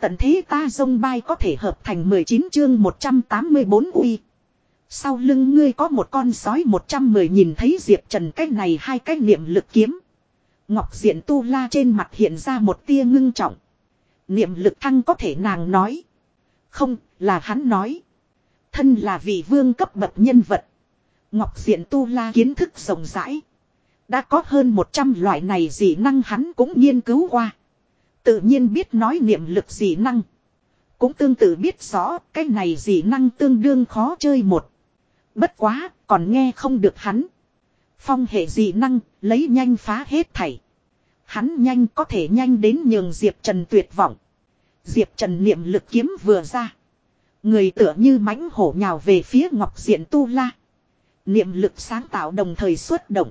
Tận thế ta dông bay có thể hợp thành 19 chương 184 uy. Sau lưng ngươi có một con sói 110 nhìn thấy Diệp Trần cái này hai cái niệm lực kiếm. Ngọc diện tu la trên mặt hiện ra một tia ngưng trọng. Niệm lực thăng có thể nàng nói. Không, là hắn nói. Thân là vị vương cấp bậc nhân vật. Ngọc diện tu la kiến thức rộng rãi. Đã có hơn 100 loại này dị năng hắn cũng nghiên cứu qua. Tự nhiên biết nói niệm lực dị năng. Cũng tương tự biết rõ cái này dị năng tương đương khó chơi một. Bất quá, còn nghe không được hắn. Phong hệ dị năng, lấy nhanh phá hết thảy. Hắn nhanh có thể nhanh đến nhường Diệp Trần tuyệt vọng. Diệp Trần niệm lực kiếm vừa ra. Người tựa như mãnh hổ nhào về phía ngọc diện tu la. Niệm lực sáng tạo đồng thời xuất động.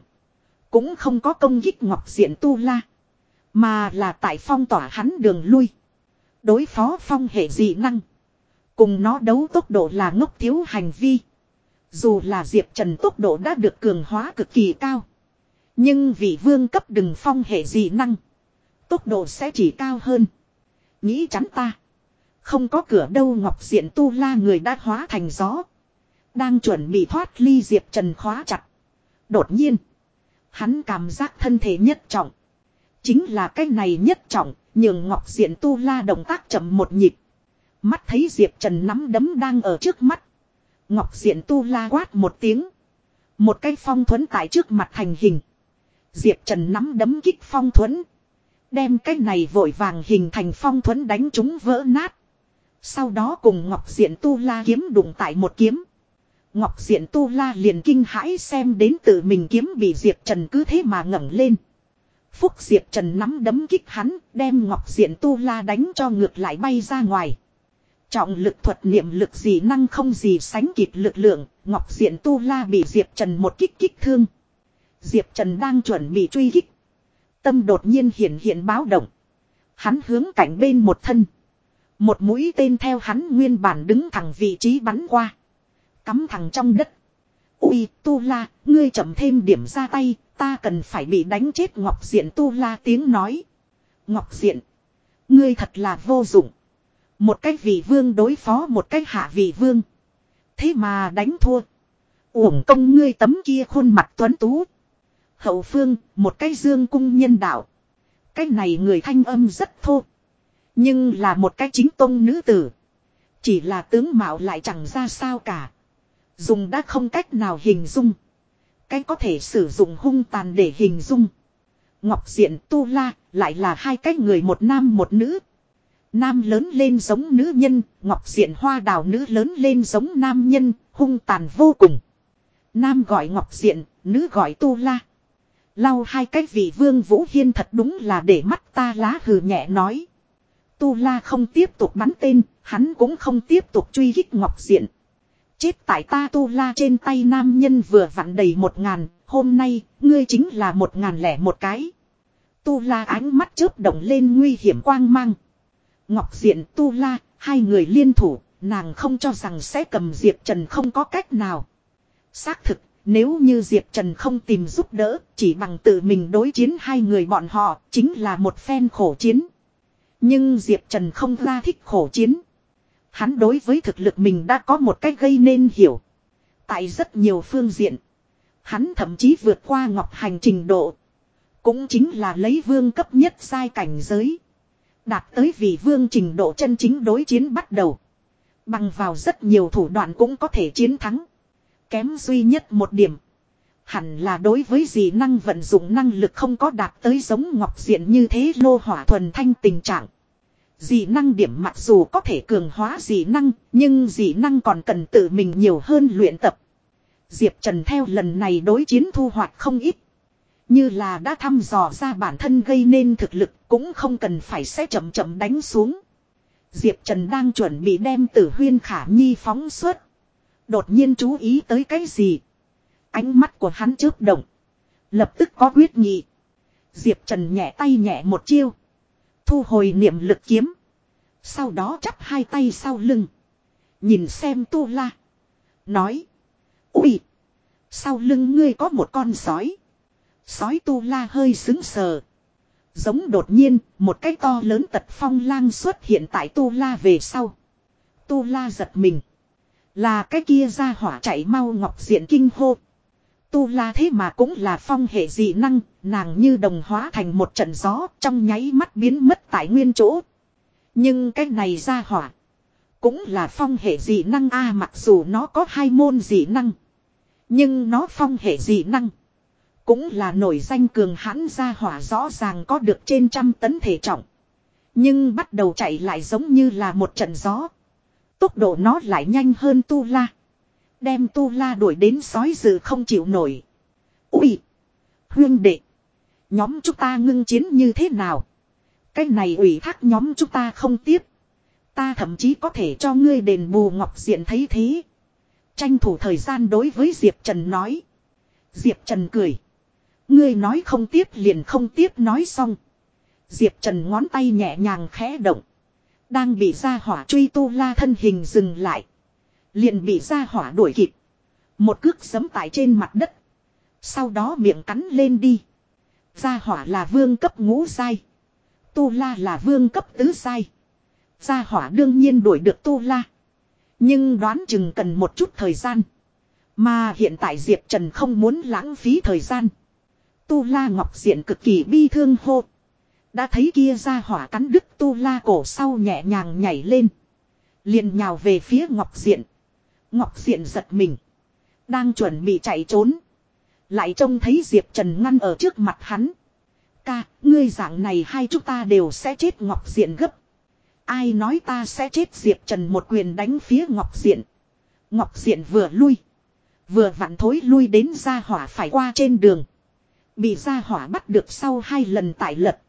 Cũng không có công kích ngọc diện tu la. Mà là tại phong tỏa hắn đường lui. Đối phó phong hệ dị năng. Cùng nó đấu tốc độ là ngốc thiếu hành vi. Dù là Diệp Trần tốc độ đã được cường hóa cực kỳ cao. Nhưng vị vương cấp đừng phong hệ dị năng. Tốc độ sẽ chỉ cao hơn. Nghĩ chắn ta. Không có cửa đâu ngọc diện tu la người đã hóa thành gió. Đang chuẩn bị thoát ly Diệp Trần khóa chặt. Đột nhiên. Hắn cảm giác thân thể nhất trọng. Chính là cái này nhất trọng, nhường Ngọc Diện Tu La động tác chậm một nhịp. Mắt thấy Diệp Trần nắm đấm đang ở trước mắt. Ngọc Diện Tu La quát một tiếng. Một cái phong thuẫn tại trước mặt thành hình. Diệp Trần nắm đấm kích phong thuẫn. Đem cái này vội vàng hình thành phong thuẫn đánh chúng vỡ nát. Sau đó cùng Ngọc Diện Tu La kiếm đụng tại một kiếm. Ngọc Diện Tu La liền kinh hãi xem đến tự mình kiếm bị Diệp Trần cứ thế mà ngẩng lên. Phúc Diệp Trần nắm đấm kích hắn, đem Ngọc Diện Tu La đánh cho ngược lại bay ra ngoài. Trọng lực thuật niệm lực gì năng không gì sánh kịp lực lượng, Ngọc Diện Tu La bị Diệp Trần một kích kích thương. Diệp Trần đang chuẩn bị truy kích. Tâm đột nhiên hiện hiện báo động. Hắn hướng cảnh bên một thân. Một mũi tên theo hắn nguyên bản đứng thẳng vị trí bắn qua. Cắm thẳng trong đất. Ui, Tu La, ngươi chậm thêm điểm ra tay, ta cần phải bị đánh chết Ngọc Diện Tu La tiếng nói. Ngọc Diện, ngươi thật là vô dụng. Một cái vị vương đối phó một cái hạ vị vương. Thế mà đánh thua. Uổng công ngươi tấm kia khuôn mặt tuấn tú. Hậu phương, một cái dương cung nhân đạo. Cái này người thanh âm rất thô. Nhưng là một cái chính tông nữ tử. Chỉ là tướng mạo lại chẳng ra sao cả. Dùng đã không cách nào hình dung. Cái có thể sử dụng hung tàn để hình dung. Ngọc diện tu la lại là hai cái người một nam một nữ. Nam lớn lên giống nữ nhân, ngọc diện hoa đào nữ lớn lên giống nam nhân, hung tàn vô cùng. Nam gọi ngọc diện, nữ gọi tu la. Lau hai cái vị vương vũ hiên thật đúng là để mắt ta lá hừ nhẹ nói. Tu la không tiếp tục bắn tên, hắn cũng không tiếp tục truy hích ngọc diện. Chết tại ta tu la trên tay nam nhân vừa vặn đầy một ngàn, hôm nay, ngươi chính là một ngàn lẻ một cái. Tu la ánh mắt chớp động lên nguy hiểm quang mang. Ngọc diện tu la, hai người liên thủ, nàng không cho rằng sẽ cầm Diệp Trần không có cách nào. Xác thực, nếu như Diệp Trần không tìm giúp đỡ, chỉ bằng tự mình đối chiến hai người bọn họ, chính là một phen khổ chiến. Nhưng Diệp Trần không ra thích khổ chiến. Hắn đối với thực lực mình đã có một cách gây nên hiểu. Tại rất nhiều phương diện. Hắn thậm chí vượt qua ngọc hành trình độ. Cũng chính là lấy vương cấp nhất sai cảnh giới. Đạt tới vì vương trình độ chân chính đối chiến bắt đầu. Bằng vào rất nhiều thủ đoạn cũng có thể chiến thắng. Kém duy nhất một điểm. Hẳn là đối với dị năng vận dụng năng lực không có đạt tới giống ngọc diện như thế lô hỏa thuần thanh tình trạng. Dị năng điểm mặc dù có thể cường hóa dị năng, nhưng dị năng còn cần tự mình nhiều hơn luyện tập. Diệp Trần theo lần này đối chiến thu hoạch không ít. Như là đã thăm dò ra bản thân gây nên thực lực cũng không cần phải sẽ chậm chậm đánh xuống. Diệp Trần đang chuẩn bị đem tử huyên khả nhi phóng suốt. Đột nhiên chú ý tới cái gì? Ánh mắt của hắn chớp động. Lập tức có quyết nghị. Diệp Trần nhẹ tay nhẹ một chiêu. Thu hồi niệm lực kiếm. Sau đó chắp hai tay sau lưng. Nhìn xem tu la. Nói. Ui. Sau lưng ngươi có một con sói. Sói tu la hơi xứng sờ. Giống đột nhiên, một cái to lớn tật phong lang xuất hiện tại Tu La về sau. Tu La giật mình. Là cái kia ra hỏa chạy mau ngọc diện kinh hô. Tu La thế mà cũng là phong hệ dị năng, nàng như đồng hóa thành một trận gió trong nháy mắt biến mất tại nguyên chỗ. Nhưng cái này ra hỏa. Cũng là phong hệ dị năng a mặc dù nó có hai môn dị năng. Nhưng nó phong hệ dị năng. Cũng là nổi danh cường hãn ra hỏa rõ ràng có được trên trăm tấn thể trọng. Nhưng bắt đầu chạy lại giống như là một trận gió. Tốc độ nó lại nhanh hơn tu la. Đem tu la đuổi đến sói dự không chịu nổi. Úi! Huyên đệ! Nhóm chúng ta ngưng chiến như thế nào? Cái này ủy thác nhóm chúng ta không tiếp. Ta thậm chí có thể cho ngươi đền bù ngọc diện thấy thế. Tranh thủ thời gian đối với Diệp Trần nói. Diệp Trần cười. Ngươi nói không tiếp liền không tiếp nói xong. Diệp Trần ngón tay nhẹ nhàng khẽ động. Đang bị ra hỏa truy tu la thân hình dừng lại. Liền bị ra hỏa đuổi kịp. Một cước giấm tại trên mặt đất. Sau đó miệng cắn lên đi. Gia hỏa là vương cấp ngũ sai. Tu la là vương cấp tứ sai. Gia hỏa đương nhiên đuổi được tu la. Nhưng đoán chừng cần một chút thời gian. Mà hiện tại Diệp Trần không muốn lãng phí thời gian. Tu La Ngọc Diện cực kỳ bi thương hô. Đã thấy kia ra hỏa cắn đứt Tu La cổ sau nhẹ nhàng nhảy lên. Liền nhào về phía Ngọc Diện. Ngọc Diện giật mình. Đang chuẩn bị chạy trốn. Lại trông thấy Diệp Trần ngăn ở trước mặt hắn. Ca, ngươi dạng này hai chúng ta đều sẽ chết Ngọc Diện gấp. Ai nói ta sẽ chết Diệp Trần một quyền đánh phía Ngọc Diện. Ngọc Diện vừa lui. Vừa vặn thối lui đến ra hỏa phải qua trên đường. Bị ra hỏa bắt được sau hai lần tải lật.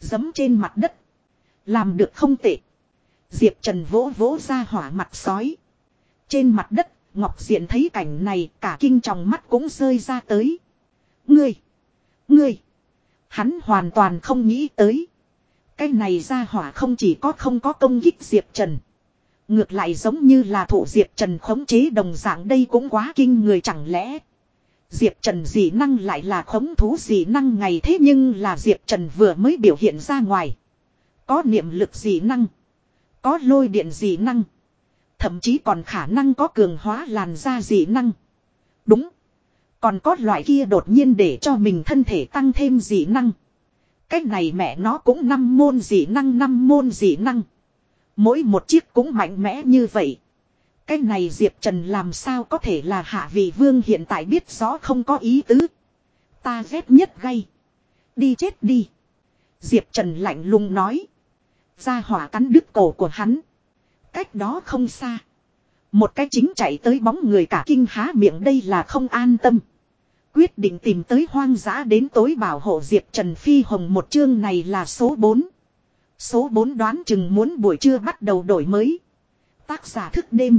Dấm trên mặt đất. Làm được không tệ. Diệp Trần vỗ vỗ ra hỏa mặt sói. Trên mặt đất, Ngọc Diện thấy cảnh này cả kinh trọng mắt cũng rơi ra tới. Ngươi! Ngươi! Hắn hoàn toàn không nghĩ tới. Cái này ra hỏa không chỉ có không có công kích Diệp Trần. Ngược lại giống như là thủ Diệp Trần khống chế đồng dạng đây cũng quá kinh người chẳng lẽ. Diệp Trần dị năng lại là khống thú dị năng ngày thế nhưng là Diệp Trần vừa mới biểu hiện ra ngoài. Có niệm lực dị năng. Có lôi điện dị năng. Thậm chí còn khả năng có cường hóa làn da dị năng. Đúng. Còn có loại kia đột nhiên để cho mình thân thể tăng thêm dị năng. Cách này mẹ nó cũng năm môn dị năng, năm môn dị năng. Mỗi một chiếc cũng mạnh mẽ như vậy. Cái này Diệp Trần làm sao có thể là hạ vị vương hiện tại biết rõ không có ý tứ. Ta ghét nhất gay. Đi chết đi. Diệp Trần lạnh lùng nói. Ra hỏa cắn đứt cổ của hắn. Cách đó không xa. Một cái chính chạy tới bóng người cả kinh há miệng đây là không an tâm. Quyết định tìm tới hoang dã đến tối bảo hộ Diệp Trần Phi Hồng một chương này là số 4. Số 4 đoán chừng muốn buổi trưa bắt đầu đổi mới. Tác giả thức đêm.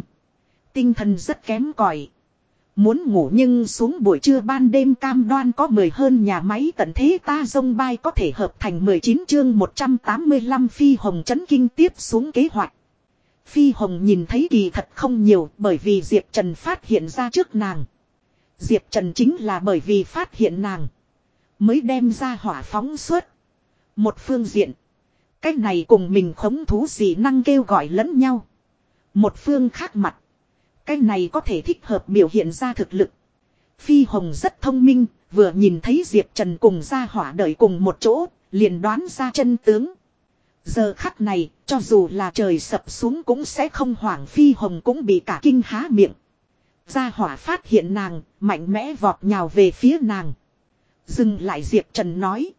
Tinh thần rất kém cỏi Muốn ngủ nhưng xuống buổi trưa ban đêm cam đoan có 10 hơn nhà máy tận thế ta dông bay có thể hợp thành 19 chương 185 phi hồng chấn kinh tiếp xuống kế hoạch. Phi hồng nhìn thấy kỳ thật không nhiều bởi vì Diệp Trần phát hiện ra trước nàng. Diệp Trần chính là bởi vì phát hiện nàng. Mới đem ra hỏa phóng suốt. Một phương diện. Cách này cùng mình khống thú dị năng kêu gọi lẫn nhau. Một phương khác mặt. Cái này có thể thích hợp biểu hiện ra thực lực. Phi Hồng rất thông minh, vừa nhìn thấy Diệp Trần cùng ra hỏa đợi cùng một chỗ, liền đoán ra chân tướng. Giờ khắc này, cho dù là trời sập xuống cũng sẽ không hoảng Phi Hồng cũng bị cả kinh há miệng. Gia hỏa phát hiện nàng, mạnh mẽ vọt nhào về phía nàng. Dừng lại Diệp Trần nói.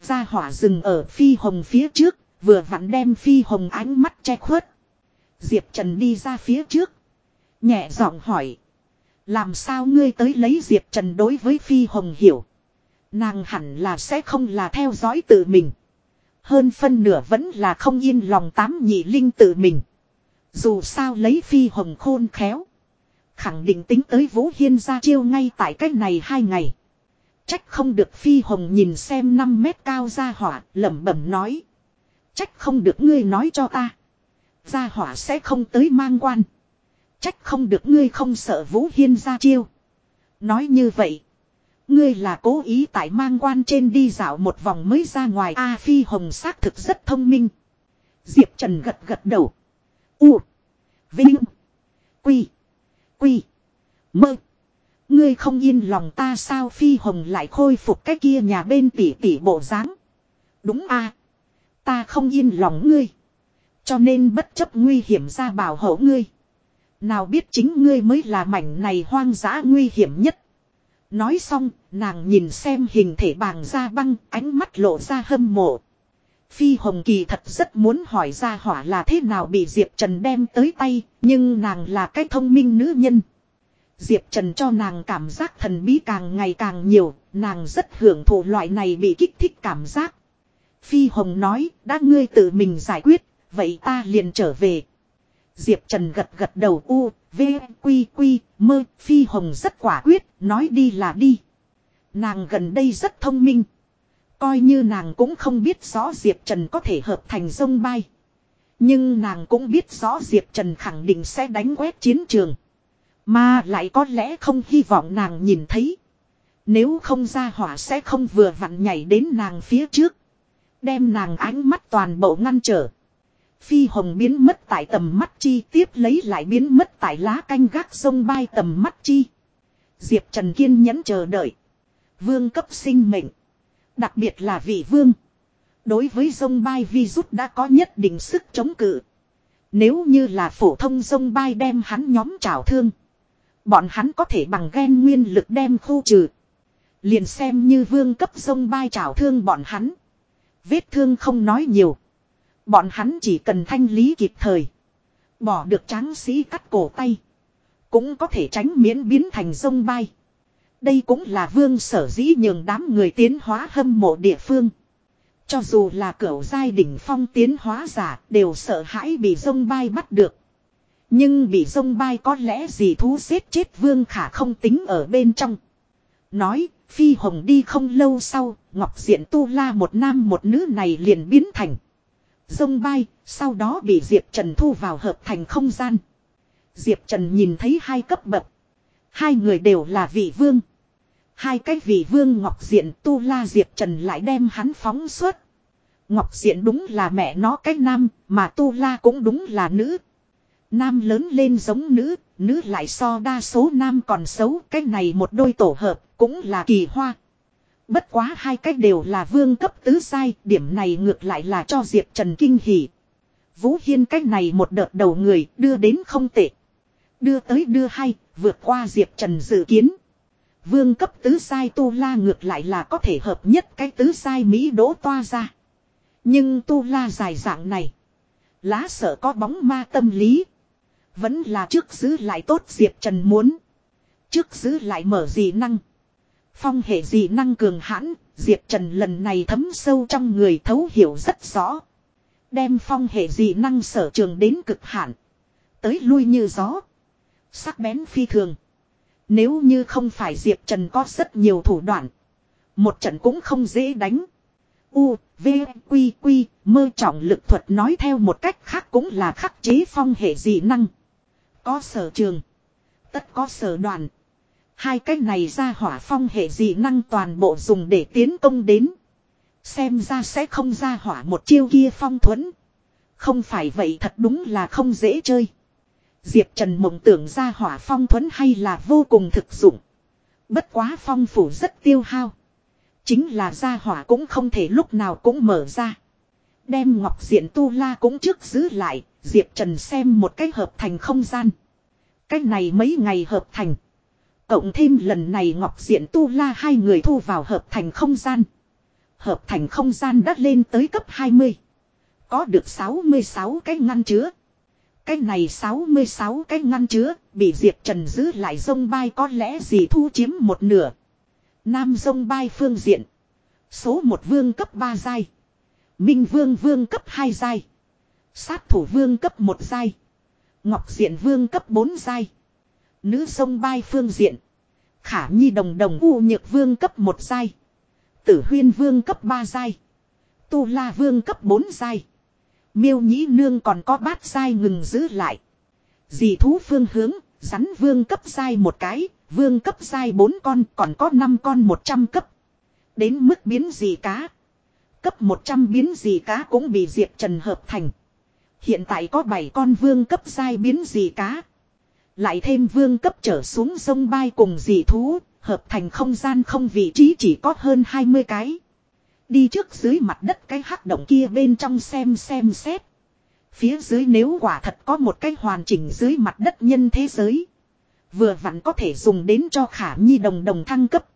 Gia hỏa dừng ở Phi Hồng phía trước, vừa vặn đem Phi Hồng ánh mắt che khuất. Diệp Trần đi ra phía trước. Nhẹ giọng hỏi. Làm sao ngươi tới lấy Diệp Trần đối với Phi Hồng hiểu. Nàng hẳn là sẽ không là theo dõi tự mình. Hơn phân nửa vẫn là không yên lòng tám nhị linh tự mình. Dù sao lấy Phi Hồng khôn khéo. Khẳng định tính tới Vũ Hiên ra chiêu ngay tại cách này hai ngày. Trách không được Phi Hồng nhìn xem 5 mét cao ra hỏa, lẩm bẩm nói. Trách không được ngươi nói cho ta. Gia hỏa sẽ không tới mang quan. Trách không được ngươi không sợ Vũ Hiên ra chiêu. Nói như vậy. Ngươi là cố ý tại mang quan trên đi dạo một vòng mới ra ngoài A Phi Hồng xác thực rất thông minh. Diệp Trần gật gật đầu. U. Vinh. Quy. Quy. Mơ. Ngươi không yên lòng ta sao Phi Hồng lại khôi phục cái kia nhà bên tỷ tỷ bộ dáng Đúng a Ta không yên lòng ngươi. Cho nên bất chấp nguy hiểm ra bảo hộ ngươi. Nào biết chính ngươi mới là mảnh này hoang dã nguy hiểm nhất. Nói xong, nàng nhìn xem hình thể bàng ra băng, ánh mắt lộ ra hâm mộ. Phi Hồng Kỳ thật rất muốn hỏi ra hỏa là thế nào bị Diệp Trần đem tới tay, nhưng nàng là cái thông minh nữ nhân. Diệp Trần cho nàng cảm giác thần bí càng ngày càng nhiều, nàng rất hưởng thụ loại này bị kích thích cảm giác. Phi Hồng nói, đã ngươi tự mình giải quyết, vậy ta liền trở về. Diệp Trần gật gật đầu u, v, quy quy, mơ, Phi Hồng rất quả quyết, nói đi là đi. Nàng gần đây rất thông minh. Coi như nàng cũng không biết rõ Diệp Trần có thể hợp thành sông bay. Nhưng nàng cũng biết rõ Diệp Trần khẳng định sẽ đánh quét chiến trường. Mà lại có lẽ không hy vọng nàng nhìn thấy. Nếu không ra hỏa sẽ không vừa vặn nhảy đến nàng phía trước. Đem nàng ánh mắt toàn bộ ngăn trở. Phi hồng biến mất tại tầm mắt chi tiếp lấy lại biến mất tại lá canh gác sông bay tầm mắt chi. Diệp Trần kiên nhẫn chờ đợi. Vương cấp sinh mệnh. Đặc biệt là vị vương. Đối với sông bay virus đã có nhất định sức chống cự. Nếu như là phổ thông sông bay đem hắn nhóm trào thương. Bọn hắn có thể bằng ghen nguyên lực đem khu trừ. Liền xem như vương cấp sông bay trào thương bọn hắn. Vết thương không nói nhiều. Bọn hắn chỉ cần thanh lý kịp thời. Bỏ được tráng sĩ cắt cổ tay. Cũng có thể tránh miễn biến thành sông bay. Đây cũng là vương sở dĩ nhường đám người tiến hóa hâm mộ địa phương. Cho dù là cửu giai đỉnh phong tiến hóa giả đều sợ hãi bị sông bay bắt được. Nhưng bị sông bay có lẽ gì thú giết chết vương khả không tính ở bên trong. Nói, Phi Hồng đi không lâu sau, Ngọc Diện Tu La một nam một nữ này liền biến thành. Dông bay, sau đó bị Diệp Trần thu vào hợp thành không gian. Diệp Trần nhìn thấy hai cấp bậc. Hai người đều là vị vương. Hai cái vị vương Ngọc Diện Tu La Diệp Trần lại đem hắn phóng suốt. Ngọc Diện đúng là mẹ nó cái nam, mà Tu La cũng đúng là nữ. Nam lớn lên giống nữ, nữ lại so đa số nam còn xấu, cái này một đôi tổ hợp, cũng là kỳ hoa. Bất quá hai cách đều là vương cấp tứ sai, điểm này ngược lại là cho Diệp Trần kinh hỉ. Vũ Hiên cách này một đợt đầu người đưa đến không tệ. Đưa tới đưa hay, vượt qua Diệp Trần dự kiến. Vương cấp tứ sai tu la ngược lại là có thể hợp nhất cái tứ sai Mỹ đỗ toa ra. Nhưng tu la dài dạng này. Lá sợ có bóng ma tâm lý. Vẫn là trước giữ lại tốt Diệp Trần muốn. Trước giữ lại mở gì năng. Phong hệ dị năng cường hãn, Diệp Trần lần này thấm sâu trong người thấu hiểu rất rõ. Đem phong hệ dị năng sở trường đến cực hạn. Tới lui như gió. Sắc bén phi thường. Nếu như không phải Diệp Trần có rất nhiều thủ đoạn. Một trận cũng không dễ đánh. U, V, Quy, Quy, mơ trọng lực thuật nói theo một cách khác cũng là khắc chế phong hệ dị năng. Có sở trường. Tất có sở đoàn. Hai cái này ra hỏa phong hệ dị năng toàn bộ dùng để tiến công đến. Xem ra sẽ không ra hỏa một chiêu kia phong thuẫn. Không phải vậy thật đúng là không dễ chơi. Diệp Trần mộng tưởng ra hỏa phong thuẫn hay là vô cùng thực dụng. Bất quá phong phủ rất tiêu hao. Chính là ra hỏa cũng không thể lúc nào cũng mở ra. Đem ngọc diện tu la cũng trước giữ lại, Diệp Trần xem một cái hợp thành không gian. cách này mấy ngày hợp thành. Cộng thêm lần này Ngọc Diện Tu La hai người thu vào hợp thành không gian. Hợp thành không gian đã lên tới cấp 20. Có được 66 cái ngăn chứa. Cái này 66 cái ngăn chứa, bị Diệp Trần giữ lại sông bay có lẽ gì thu chiếm một nửa. Nam sông bay phương diện. Số một vương cấp 3 giai. Minh vương vương cấp 2 giai. Sát thủ vương cấp 1 giai. Ngọc diện vương cấp 4 giai. Nữ sông bay phương diện. Khả nhi đồng đồng u nhược vương cấp 1 giai. Tử huyên vương cấp 3 giai. Tu la vương cấp 4 giai. Miêu nhĩ nương còn có bát giai ngừng giữ lại. Dì thú phương hướng, rắn vương cấp giai một cái, vương cấp giai 4 con còn có 5 con 100 cấp. Đến mức biến gì cá. Cấp 100 biến gì cá cũng bị Diệp Trần hợp thành. Hiện tại có 7 con vương cấp giai biến gì cá. Lại thêm vương cấp trở xuống sông bay cùng dị thú, hợp thành không gian không vị trí chỉ có hơn 20 cái. Đi trước dưới mặt đất cái hắc động kia bên trong xem xem xét. Phía dưới nếu quả thật có một cái hoàn chỉnh dưới mặt đất nhân thế giới. Vừa vặn có thể dùng đến cho khả nhi đồng đồng thăng cấp.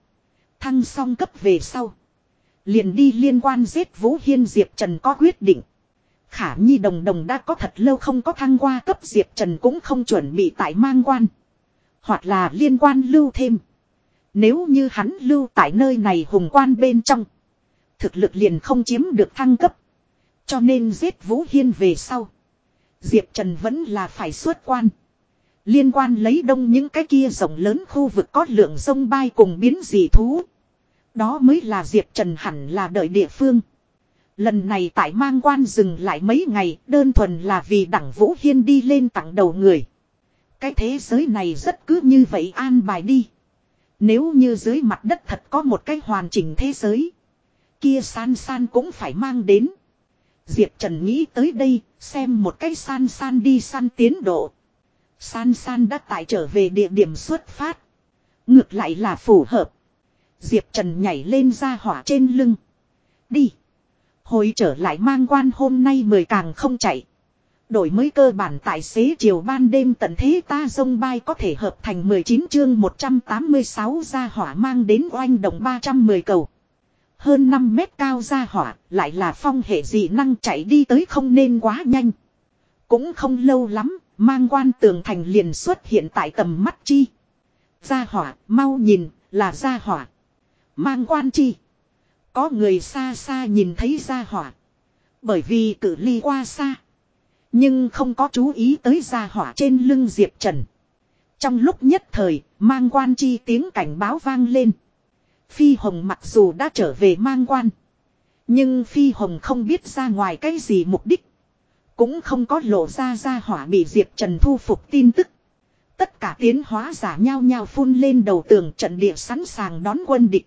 Thăng xong cấp về sau. Liền đi liên quan giết Vũ Hiên Diệp Trần có quyết định. Khả Nhi đồng đồng đã có thật lâu không có thăng qua cấp Diệp Trần cũng không chuẩn bị tại mang quan. Hoặc là liên quan lưu thêm. Nếu như hắn lưu tại nơi này hùng quan bên trong. Thực lực liền không chiếm được thăng cấp. Cho nên giết Vũ Hiên về sau. Diệp Trần vẫn là phải xuất quan. Liên quan lấy đông những cái kia rộng lớn khu vực có lượng sông bay cùng biến dị thú. Đó mới là Diệp Trần hẳn là đợi địa phương. Lần này tại mang quan dừng lại mấy ngày, đơn thuần là vì đảng Vũ Hiên đi lên tặng đầu người. Cái thế giới này rất cứ như vậy an bài đi. Nếu như dưới mặt đất thật có một cái hoàn chỉnh thế giới. Kia san san cũng phải mang đến. Diệp Trần nghĩ tới đây, xem một cái san san đi săn tiến độ. San san đã tại trở về địa điểm xuất phát. Ngược lại là phù hợp. Diệp Trần nhảy lên ra hỏa trên lưng. Đi. Hồi trở lại mang quan hôm nay mười càng không chạy. Đổi mới cơ bản tài xế chiều ban đêm tận thế ta sông bay có thể hợp thành 19 chương 186 ra hỏa mang đến oanh động 310 cầu. Hơn 5 mét cao ra hỏa lại là phong hệ dị năng chạy đi tới không nên quá nhanh. Cũng không lâu lắm, mang quan tường thành liền xuất hiện tại tầm mắt chi. Gia hỏa, mau nhìn, là gia hỏa. Mang quan chi. Có người xa xa nhìn thấy gia hỏa. Bởi vì cử ly qua xa. Nhưng không có chú ý tới gia hỏa trên lưng Diệp Trần. Trong lúc nhất thời, mang quan chi tiếng cảnh báo vang lên. Phi Hồng mặc dù đã trở về mang quan. Nhưng Phi Hồng không biết ra ngoài cái gì mục đích. Cũng không có lộ ra gia hỏa bị Diệp Trần thu phục tin tức. Tất cả tiến hóa giả nhau nhau phun lên đầu tường trận địa sẵn sàng đón quân địch.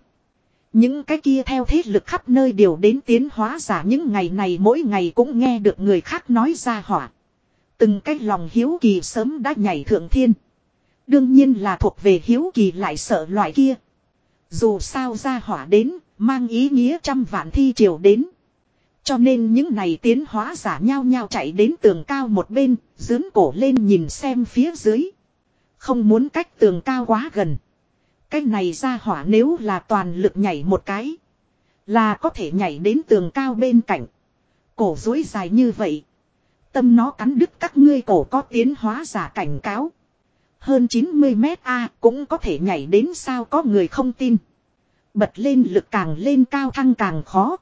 Những cái kia theo thế lực khắp nơi đều đến tiến hóa giả những ngày này mỗi ngày cũng nghe được người khác nói ra hỏa. Từng cái lòng hiếu kỳ sớm đã nhảy thượng thiên. Đương nhiên là thuộc về hiếu kỳ lại sợ loại kia. Dù sao ra hỏa đến, mang ý nghĩa trăm vạn thi triều đến. Cho nên những này tiến hóa giả nhau nhau chạy đến tường cao một bên, dướn cổ lên nhìn xem phía dưới. Không muốn cách tường cao quá gần. Cái này ra hỏa nếu là toàn lực nhảy một cái. Là có thể nhảy đến tường cao bên cạnh. Cổ dối dài như vậy. Tâm nó cắn đứt các ngươi cổ có tiến hóa giả cảnh cáo. Hơn 90 mét A cũng có thể nhảy đến sao có người không tin. Bật lên lực càng lên cao thăng càng khó.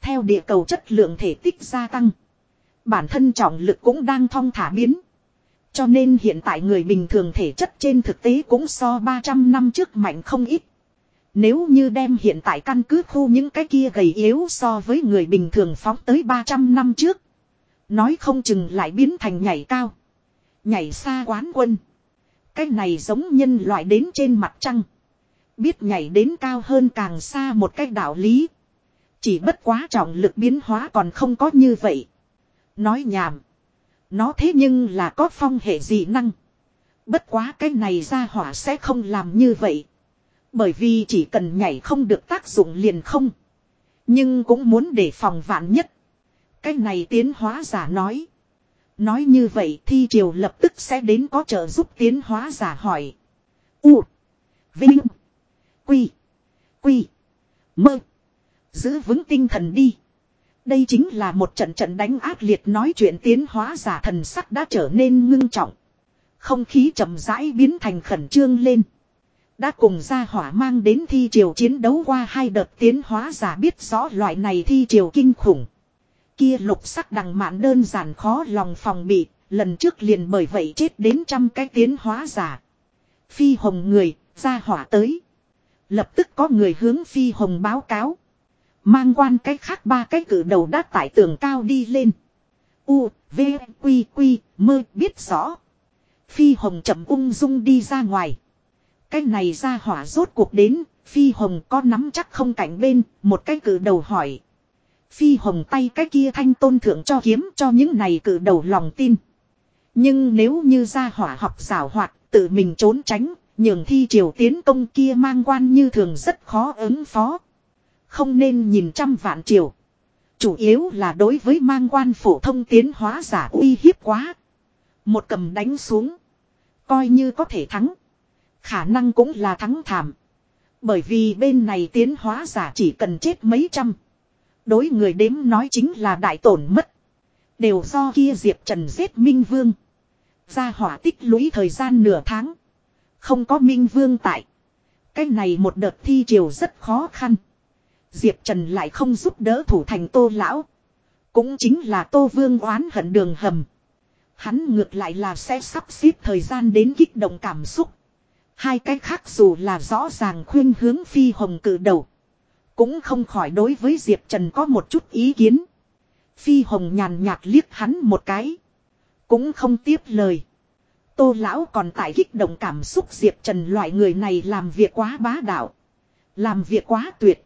Theo địa cầu chất lượng thể tích gia tăng. Bản thân trọng lực cũng đang thong thả biến. Cho nên hiện tại người bình thường thể chất trên thực tế cũng so 300 năm trước mạnh không ít. Nếu như đem hiện tại căn cứ khu những cái kia gầy yếu so với người bình thường phóng tới 300 năm trước. Nói không chừng lại biến thành nhảy cao. Nhảy xa quán quân. Cái này giống nhân loại đến trên mặt trăng. Biết nhảy đến cao hơn càng xa một cách đạo lý. Chỉ bất quá trọng lực biến hóa còn không có như vậy. Nói nhảm. Nó thế nhưng là có phong hệ dị năng. Bất quá cái này ra hỏa sẽ không làm như vậy. Bởi vì chỉ cần nhảy không được tác dụng liền không. Nhưng cũng muốn để phòng vạn nhất. Cái này tiến hóa giả nói. Nói như vậy thi triều lập tức sẽ đến có trợ giúp tiến hóa giả hỏi. U. Vinh. Quy. Quy. Mơ. Giữ vững tinh thần đi. Đây chính là một trận trận đánh ác liệt nói chuyện tiến hóa giả thần sắc đã trở nên ngưng trọng. Không khí chậm rãi biến thành khẩn trương lên. Đã cùng ra hỏa mang đến thi triều chiến đấu qua hai đợt tiến hóa giả biết rõ loại này thi triều kinh khủng. Kia lục sắc đằng mạn đơn giản khó lòng phòng bị, lần trước liền bởi vậy chết đến trăm cái tiến hóa giả. Phi hồng người, ra hỏa tới. Lập tức có người hướng phi hồng báo cáo. Mang quan cách khác ba cái cử đầu đã tại tường cao đi lên. U, V, Quy, Quy, mơ biết rõ. Phi hồng chậm ung dung đi ra ngoài. Cái này ra hỏa rốt cuộc đến, Phi Hồng có nắm chắc không cạnh bên, một cái cử đầu hỏi. Phi Hồng tay cái kia thanh tôn thượng cho kiếm cho những này cử đầu lòng tin. Nhưng nếu như ra hỏa học rào hoạt, tự mình trốn tránh, nhường thi triều tiến công kia mang quan như thường rất khó ứng phó. Không nên nhìn trăm vạn triều. Chủ yếu là đối với mang quan phổ thông tiến hóa giả uy hiếp quá. Một cầm đánh xuống. Coi như có thể thắng. Khả năng cũng là thắng thảm. Bởi vì bên này tiến hóa giả chỉ cần chết mấy trăm. Đối người đếm nói chính là đại tổn mất. Đều do kia Diệp Trần giết Minh Vương. Ra hỏa tích lũy thời gian nửa tháng. Không có Minh Vương tại. Cái này một đợt thi triều rất khó khăn. Diệp Trần lại không giúp đỡ thủ thành tô lão. Cũng chính là tô vương oán hận đường hầm. Hắn ngược lại là sẽ sắp xếp thời gian đến kích động cảm xúc. Hai cái khác dù là rõ ràng khuyên hướng phi hồng cử đầu. Cũng không khỏi đối với Diệp Trần có một chút ý kiến. Phi hồng nhàn nhạt liếc hắn một cái. Cũng không tiếp lời. Tô lão còn tại kích động cảm xúc Diệp Trần loại người này làm việc quá bá đạo. Làm việc quá tuyệt.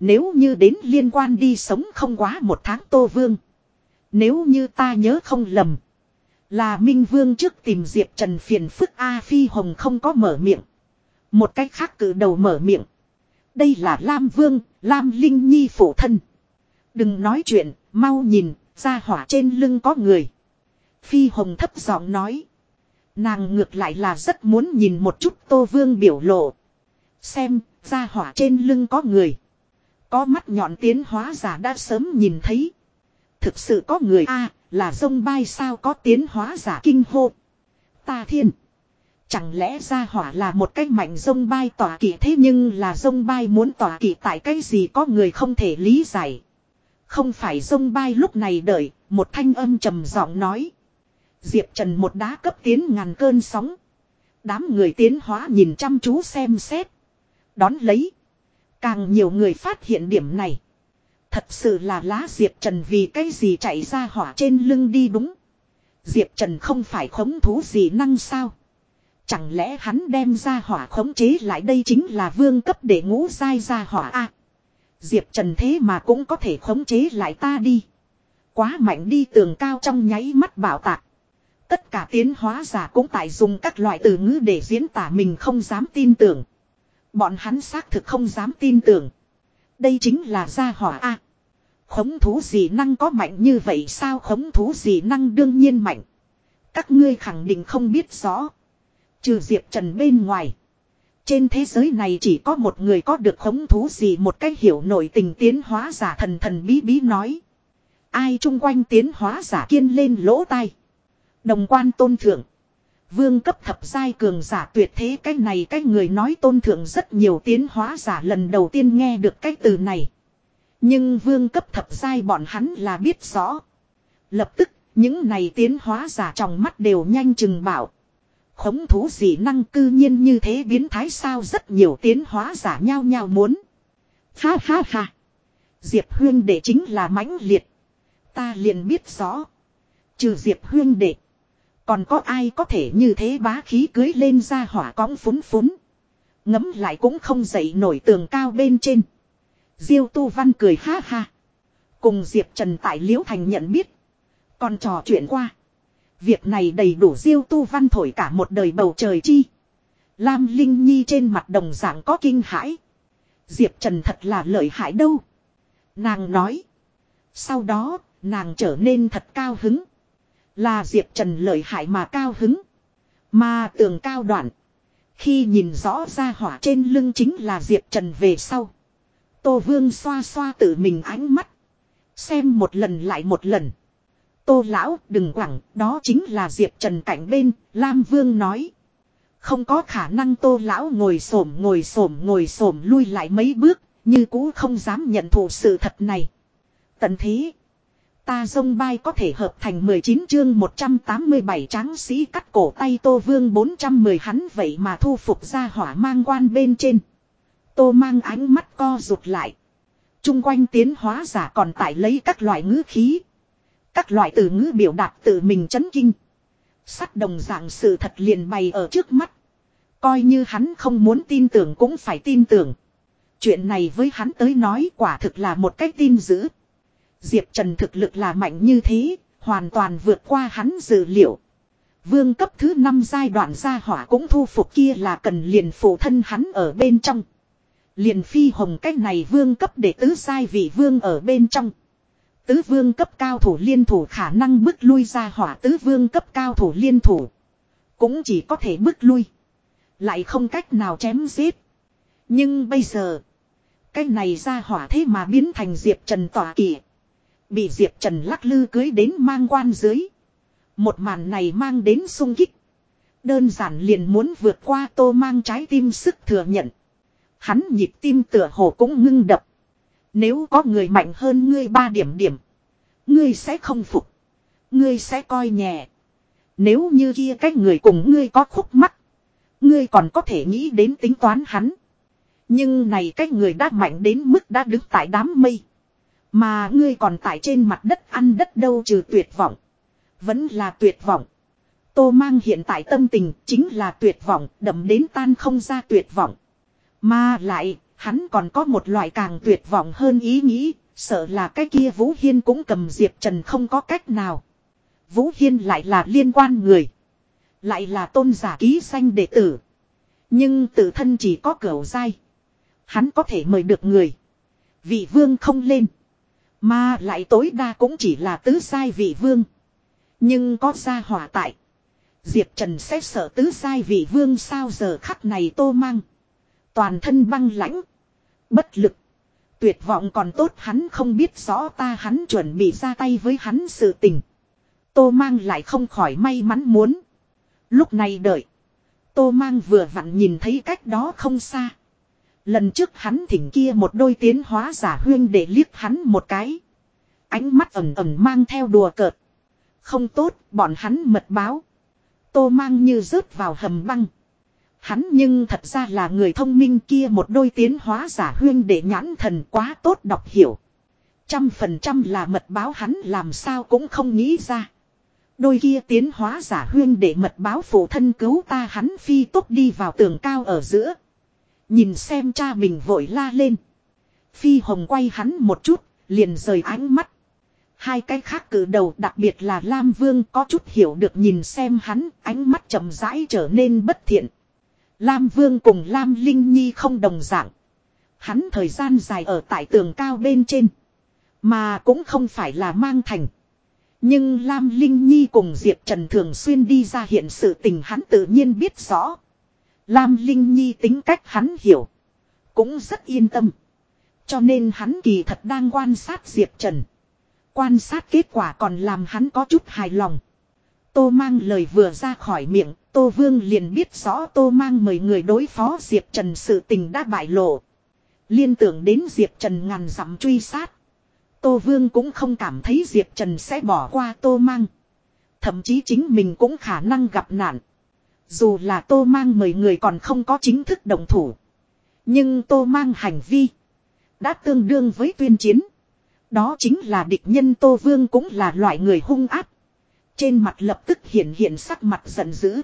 Nếu như đến liên quan đi sống không quá một tháng Tô Vương. Nếu như ta nhớ không lầm. Là Minh Vương trước tìm Diệp Trần phiền phức A Phi Hồng không có mở miệng. Một cách khác cử đầu mở miệng. Đây là Lam Vương, Lam Linh Nhi phụ thân. Đừng nói chuyện, mau nhìn, ra hỏa trên lưng có người. Phi Hồng thấp giọng nói. Nàng ngược lại là rất muốn nhìn một chút Tô Vương biểu lộ. Xem, ra hỏa trên lưng có người. Có mắt nhọn tiến hóa giả đã sớm nhìn thấy. Thực sự có người A, là sông bay sao có tiến hóa giả kinh hô. Ta thiên. Chẳng lẽ ra hỏa là một cái mạnh sông bay tỏa kỵ thế nhưng là sông bay muốn tỏa kỵ tại cái gì có người không thể lý giải. Không phải sông bay lúc này đợi, một thanh âm trầm giọng nói. Diệp Trần một đá cấp tiến ngàn cơn sóng. Đám người tiến hóa nhìn chăm chú xem xét. Đón lấy. Càng nhiều người phát hiện điểm này. Thật sự là lá Diệp Trần vì cái gì chạy ra hỏa trên lưng đi đúng. Diệp Trần không phải khống thú gì năng sao. Chẳng lẽ hắn đem ra hỏa khống chế lại đây chính là vương cấp để ngũ dai ra hỏa a Diệp Trần thế mà cũng có thể khống chế lại ta đi. Quá mạnh đi tường cao trong nháy mắt bảo tạc. Tất cả tiến hóa giả cũng tại dùng các loại từ ngữ để diễn tả mình không dám tin tưởng. Bọn hắn xác thực không dám tin tưởng. Đây chính là gia hỏa A. Khống thú gì năng có mạnh như vậy sao khống thú gì năng đương nhiên mạnh. Các ngươi khẳng định không biết rõ. Trừ Diệp Trần bên ngoài. Trên thế giới này chỉ có một người có được khống thú gì một cách hiểu nổi tình tiến hóa giả thần thần bí bí nói. Ai chung quanh tiến hóa giả kiên lên lỗ tai. Đồng quan tôn thượng. Vương cấp thập giai cường giả tuyệt thế cái này cái người nói tôn thượng rất nhiều tiến hóa giả lần đầu tiên nghe được cái từ này. Nhưng vương cấp thập giai bọn hắn là biết rõ. Lập tức, những này tiến hóa giả trong mắt đều nhanh chừng bảo. Khống thú dị năng cư nhiên như thế biến thái sao rất nhiều tiến hóa giả nhao nhao muốn. Ha ha ha. Diệp huyên đệ chính là mãnh liệt. Ta liền biết rõ. Trừ Diệp huyên đệ. Còn có ai có thể như thế bá khí cưới lên ra hỏa cõng phúng phúng. Ngấm lại cũng không dậy nổi tường cao bên trên. Diêu tu văn cười ha ha. Cùng Diệp Trần tại Liễu Thành nhận biết. Còn trò chuyện qua. Việc này đầy đủ Diêu tu văn thổi cả một đời bầu trời chi. Lam Linh Nhi trên mặt đồng dạng có kinh hãi. Diệp Trần thật là lợi hại đâu. Nàng nói. Sau đó, nàng trở nên thật cao hứng. Là Diệp Trần lợi hại mà cao hứng. Mà tường cao đoạn. Khi nhìn rõ ra hỏa trên lưng chính là Diệp Trần về sau. Tô Vương xoa xoa tự mình ánh mắt. Xem một lần lại một lần. Tô Lão đừng quẳng, đó chính là Diệp Trần cạnh bên, Lam Vương nói. Không có khả năng Tô Lão ngồi xổm ngồi xổm ngồi xổm lui lại mấy bước, như cũ không dám nhận thụ sự thật này. Tận thế. Ta dông bay có thể hợp thành 19 chương 187 tráng sĩ cắt cổ tay Tô Vương 410 hắn vậy mà thu phục ra hỏa mang quan bên trên. Tô mang ánh mắt co rụt lại. Trung quanh tiến hóa giả còn tải lấy các loại ngữ khí. Các loại từ ngữ biểu đạt tự mình chấn kinh. Sắt đồng dạng sự thật liền bày ở trước mắt. Coi như hắn không muốn tin tưởng cũng phải tin tưởng. Chuyện này với hắn tới nói quả thực là một cách tin dữ. Diệp Trần thực lực là mạnh như thế, hoàn toàn vượt qua hắn dự liệu. Vương cấp thứ 5 giai đoạn gia hỏa cũng thu phục kia là cần liền phụ thân hắn ở bên trong. Liền phi hồng cách này vương cấp để tứ giai vị vương ở bên trong. Tứ vương cấp cao thủ liên thủ khả năng bước lui ra hỏa tứ vương cấp cao thủ liên thủ. Cũng chỉ có thể bước lui. Lại không cách nào chém giết. Nhưng bây giờ. Cái này ra hỏa thế mà biến thành Diệp Trần tỏa kỷ. Bị Diệp Trần lắc lư cưới đến mang quan dưới. Một màn này mang đến sung kích. Đơn giản liền muốn vượt qua tô mang trái tim sức thừa nhận. Hắn nhịp tim tựa hồ cũng ngưng đập. Nếu có người mạnh hơn ngươi ba điểm điểm. Ngươi sẽ không phục. Ngươi sẽ coi nhẹ. Nếu như kia cách người cùng ngươi có khúc mắt, Ngươi còn có thể nghĩ đến tính toán hắn. Nhưng này cách người đã mạnh đến mức đã đứng tại đám mây. Mà ngươi còn tại trên mặt đất ăn đất đâu trừ tuyệt vọng. Vẫn là tuyệt vọng. Tô mang hiện tại tâm tình chính là tuyệt vọng, đậm đến tan không ra tuyệt vọng. Mà lại, hắn còn có một loại càng tuyệt vọng hơn ý nghĩ, sợ là cái kia Vũ Hiên cũng cầm Diệp Trần không có cách nào. Vũ Hiên lại là liên quan người. Lại là tôn giả ký sanh đệ tử. Nhưng tự thân chỉ có cửu dai. Hắn có thể mời được người. Vị vương không lên. Mà lại tối đa cũng chỉ là tứ sai vị vương. Nhưng có gia hỏa tại. Diệp Trần sẽ sợ tứ sai vị vương sao giờ khắc này tô mang. Toàn thân băng lãnh. Bất lực. Tuyệt vọng còn tốt hắn không biết rõ ta hắn chuẩn bị ra tay với hắn sự tình. Tô mang lại không khỏi may mắn muốn. Lúc này đợi. Tô mang vừa vặn nhìn thấy cách đó không xa. Lần trước hắn thỉnh kia một đôi tiến hóa giả huyên để liếc hắn một cái. Ánh mắt ẩm ẩm mang theo đùa cợt. Không tốt, bọn hắn mật báo. Tô mang như rớt vào hầm băng. Hắn nhưng thật ra là người thông minh kia một đôi tiến hóa giả huyên để nhãn thần quá tốt đọc hiểu. Trăm phần trăm là mật báo hắn làm sao cũng không nghĩ ra. Đôi kia tiến hóa giả huyên để mật báo phụ thân cứu ta hắn phi tốt đi vào tường cao ở giữa. Nhìn xem cha mình vội la lên. Phi hồng quay hắn một chút, liền rời ánh mắt. Hai cái khác cử đầu đặc biệt là Lam Vương có chút hiểu được nhìn xem hắn, ánh mắt chậm rãi trở nên bất thiện. Lam Vương cùng Lam Linh Nhi không đồng dạng. Hắn thời gian dài ở tại tường cao bên trên. Mà cũng không phải là mang thành. Nhưng Lam Linh Nhi cùng Diệp Trần thường xuyên đi ra hiện sự tình hắn tự nhiên biết rõ. Lam Linh Nhi tính cách hắn hiểu. Cũng rất yên tâm. Cho nên hắn kỳ thật đang quan sát Diệp Trần. Quan sát kết quả còn làm hắn có chút hài lòng. Tô mang lời vừa ra khỏi miệng, Tô Vương liền biết rõ Tô mang mời người đối phó Diệp Trần sự tình đã bại lộ. Liên tưởng đến Diệp Trần ngàn dặm truy sát. Tô Vương cũng không cảm thấy Diệp Trần sẽ bỏ qua Tô mang. Thậm chí chính mình cũng khả năng gặp nạn. Dù là Tô mang mời người còn không có chính thức đồng thủ. Nhưng Tô mang hành vi. Đã tương đương với tuyên chiến. Đó chính là địch nhân Tô Vương cũng là loại người hung áp. Trên mặt lập tức hiện hiện sắc mặt giận dữ.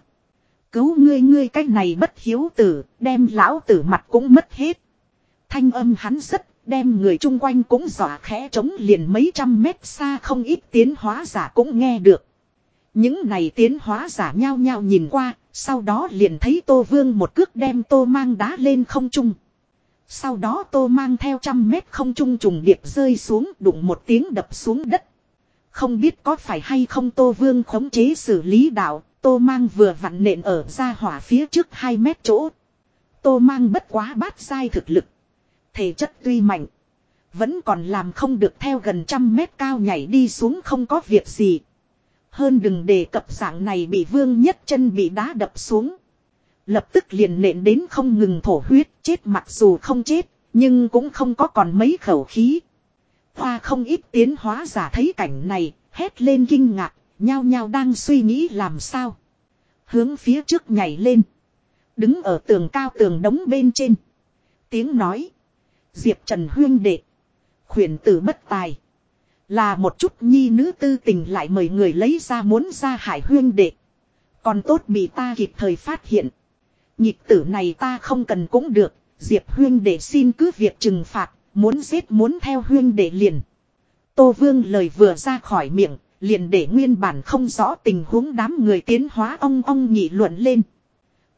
Cứu ngươi ngươi cách này bất hiếu tử, đem lão tử mặt cũng mất hết. Thanh âm hắn rất, đem người chung quanh cũng dọa khẽ trống liền mấy trăm mét xa không ít tiến hóa giả cũng nghe được. Những này tiến hóa giả nhao nhao nhìn qua, sau đó liền thấy Tô Vương một cước đem Tô mang đá lên không trung. Sau đó Tô mang theo trăm mét không trung trùng điệp rơi xuống đụng một tiếng đập xuống đất. Không biết có phải hay không Tô Vương khống chế xử lý đạo, Tô mang vừa vặn nện ở ra hỏa phía trước 2 mét chỗ. Tô mang bất quá bát sai thực lực. Thể chất tuy mạnh. Vẫn còn làm không được theo gần trăm mét cao nhảy đi xuống không có việc gì. Hơn đừng đề cập dạng này bị vương nhất chân bị đá đập xuống. Lập tức liền nện đến không ngừng thổ huyết, chết mặc dù không chết. Nhưng cũng không có còn mấy khẩu khí. Hoa không ít tiến hóa giả thấy cảnh này. Hét lên kinh ngạc. Nhao nhao đang suy nghĩ làm sao. Hướng phía trước nhảy lên. Đứng ở tường cao tường đống bên trên. Tiếng nói. Diệp Trần Huyên Đệ. Khuyển tử bất tài. Là một chút nhi nữ tư tình lại mời người lấy ra muốn ra hải huyên đệ. Còn tốt bị ta kịp thời phát hiện. Nhịp tử này ta không cần cũng được, Diệp huyên đệ xin cứ việc trừng phạt, muốn giết muốn theo huyên đệ liền. Tô Vương lời vừa ra khỏi miệng, liền để nguyên bản không rõ tình huống đám người tiến hóa ong ong nhị luận lên.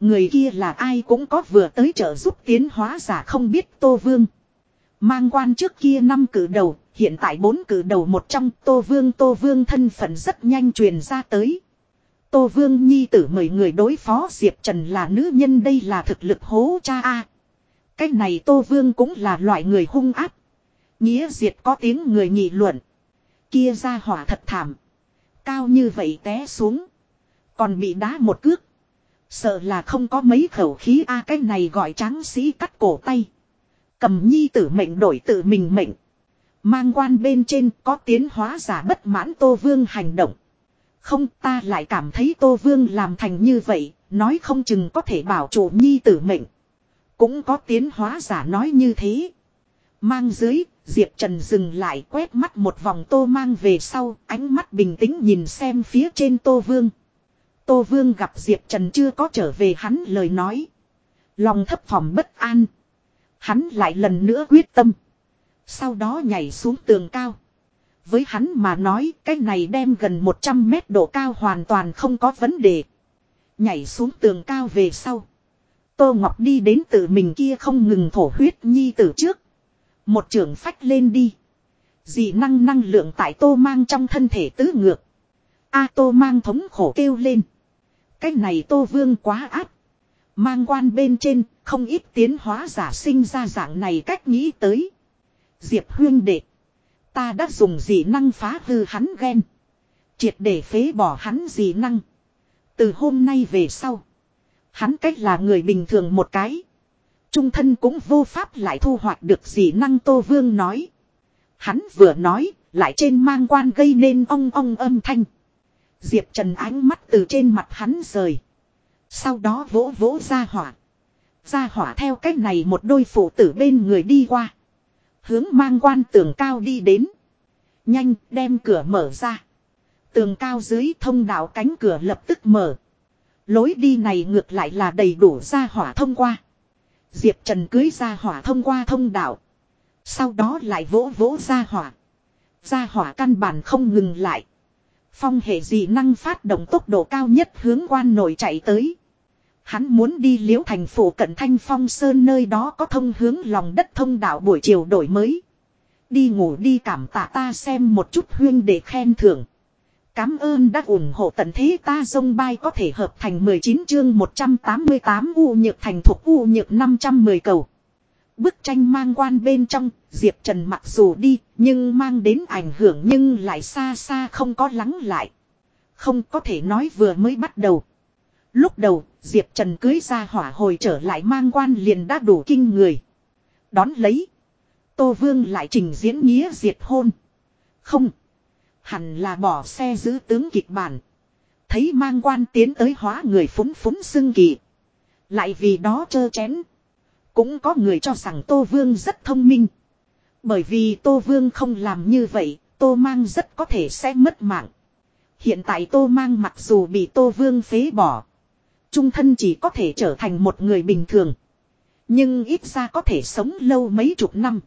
Người kia là ai cũng có vừa tới trợ giúp tiến hóa giả không biết Tô Vương. Mang quan trước kia năm cử đầu, hiện tại bốn cử đầu một trong Tô Vương Tô Vương thân phận rất nhanh truyền ra tới. Tô Vương Nhi tử mời người đối phó Diệp Trần là nữ nhân đây là thực lực hố cha A. Cái này Tô Vương cũng là loại người hung áp. Nghĩa diệt có tiếng người nghị luận. Kia ra hỏa thật thảm. Cao như vậy té xuống. Còn bị đá một cước. Sợ là không có mấy khẩu khí A cái này gọi tráng sĩ cắt cổ tay. Cầm nhi tử mệnh đổi tự mình mệnh. Mang quan bên trên có tiến hóa giả bất mãn Tô Vương hành động. Không ta lại cảm thấy Tô Vương làm thành như vậy, nói không chừng có thể bảo chủ nhi tử mệnh. Cũng có tiến hóa giả nói như thế. Mang dưới, Diệp Trần dừng lại quét mắt một vòng tô mang về sau, ánh mắt bình tĩnh nhìn xem phía trên tô vương. Tô vương gặp Diệp Trần chưa có trở về hắn lời nói. Lòng thấp phòng bất an. Hắn lại lần nữa quyết tâm. Sau đó nhảy xuống tường cao. Với hắn mà nói cái này đem gần 100 mét độ cao hoàn toàn không có vấn đề. Nhảy xuống tường cao về sau. Tô Ngọc đi đến tự mình kia không ngừng thổ huyết nhi từ trước. Một trường phách lên đi. Dị năng năng lượng tại tô mang trong thân thể tứ ngược. A tô mang thống khổ kêu lên. Cái này tô vương quá áp. Mang quan bên trên, không ít tiến hóa giả sinh ra dạng này cách nghĩ tới. Diệp huyên đệ. Ta đã dùng dị năng phá hư hắn ghen. Triệt để phế bỏ hắn dị năng. Từ hôm nay về sau. Hắn cách là người bình thường một cái. Trung thân cũng vô pháp lại thu hoạch được gì năng Tô Vương nói. Hắn vừa nói, lại trên mang quan gây nên ong ong âm thanh. Diệp Trần ánh mắt từ trên mặt hắn rời. Sau đó vỗ vỗ ra hỏa gia hỏa theo cách này một đôi phụ tử bên người đi qua. Hướng mang quan tường cao đi đến. Nhanh đem cửa mở ra. Tường cao dưới thông đạo cánh cửa lập tức mở. Lối đi này ngược lại là đầy đủ gia hỏa thông qua. Diệp Trần cưới gia hỏa thông qua thông đạo. Sau đó lại vỗ vỗ gia hỏa. gia hỏa căn bản không ngừng lại. Phong hệ dị năng phát động tốc độ cao nhất hướng quan nội chạy tới. Hắn muốn đi liễu thành phủ cận thanh phong sơn nơi đó có thông hướng lòng đất thông đạo buổi chiều đổi mới. Đi ngủ đi cảm tạ ta xem một chút huyên để khen thưởng. Cám ơn đã ủng hộ tận thế ta dông bay có thể hợp thành 19 chương 188 U nhược thành thuộc U nhược 510 cầu. Bức tranh mang quan bên trong, Diệp Trần mặc dù đi, nhưng mang đến ảnh hưởng nhưng lại xa xa không có lắng lại. Không có thể nói vừa mới bắt đầu. Lúc đầu, Diệp Trần cưới ra hỏa hồi trở lại mang quan liền đã đủ kinh người. Đón lấy. Tô Vương lại trình diễn nghĩa diệt hôn. Không. Hẳn là bỏ xe giữ tướng kịch bản. Thấy mang quan tiến tới hóa người phúng phúng xưng kỳ. Lại vì đó chơ chén. Cũng có người cho rằng Tô Vương rất thông minh. Bởi vì Tô Vương không làm như vậy, Tô Mang rất có thể sẽ mất mạng. Hiện tại Tô Mang mặc dù bị Tô Vương phế bỏ. Trung thân chỉ có thể trở thành một người bình thường. Nhưng ít ra có thể sống lâu mấy chục năm.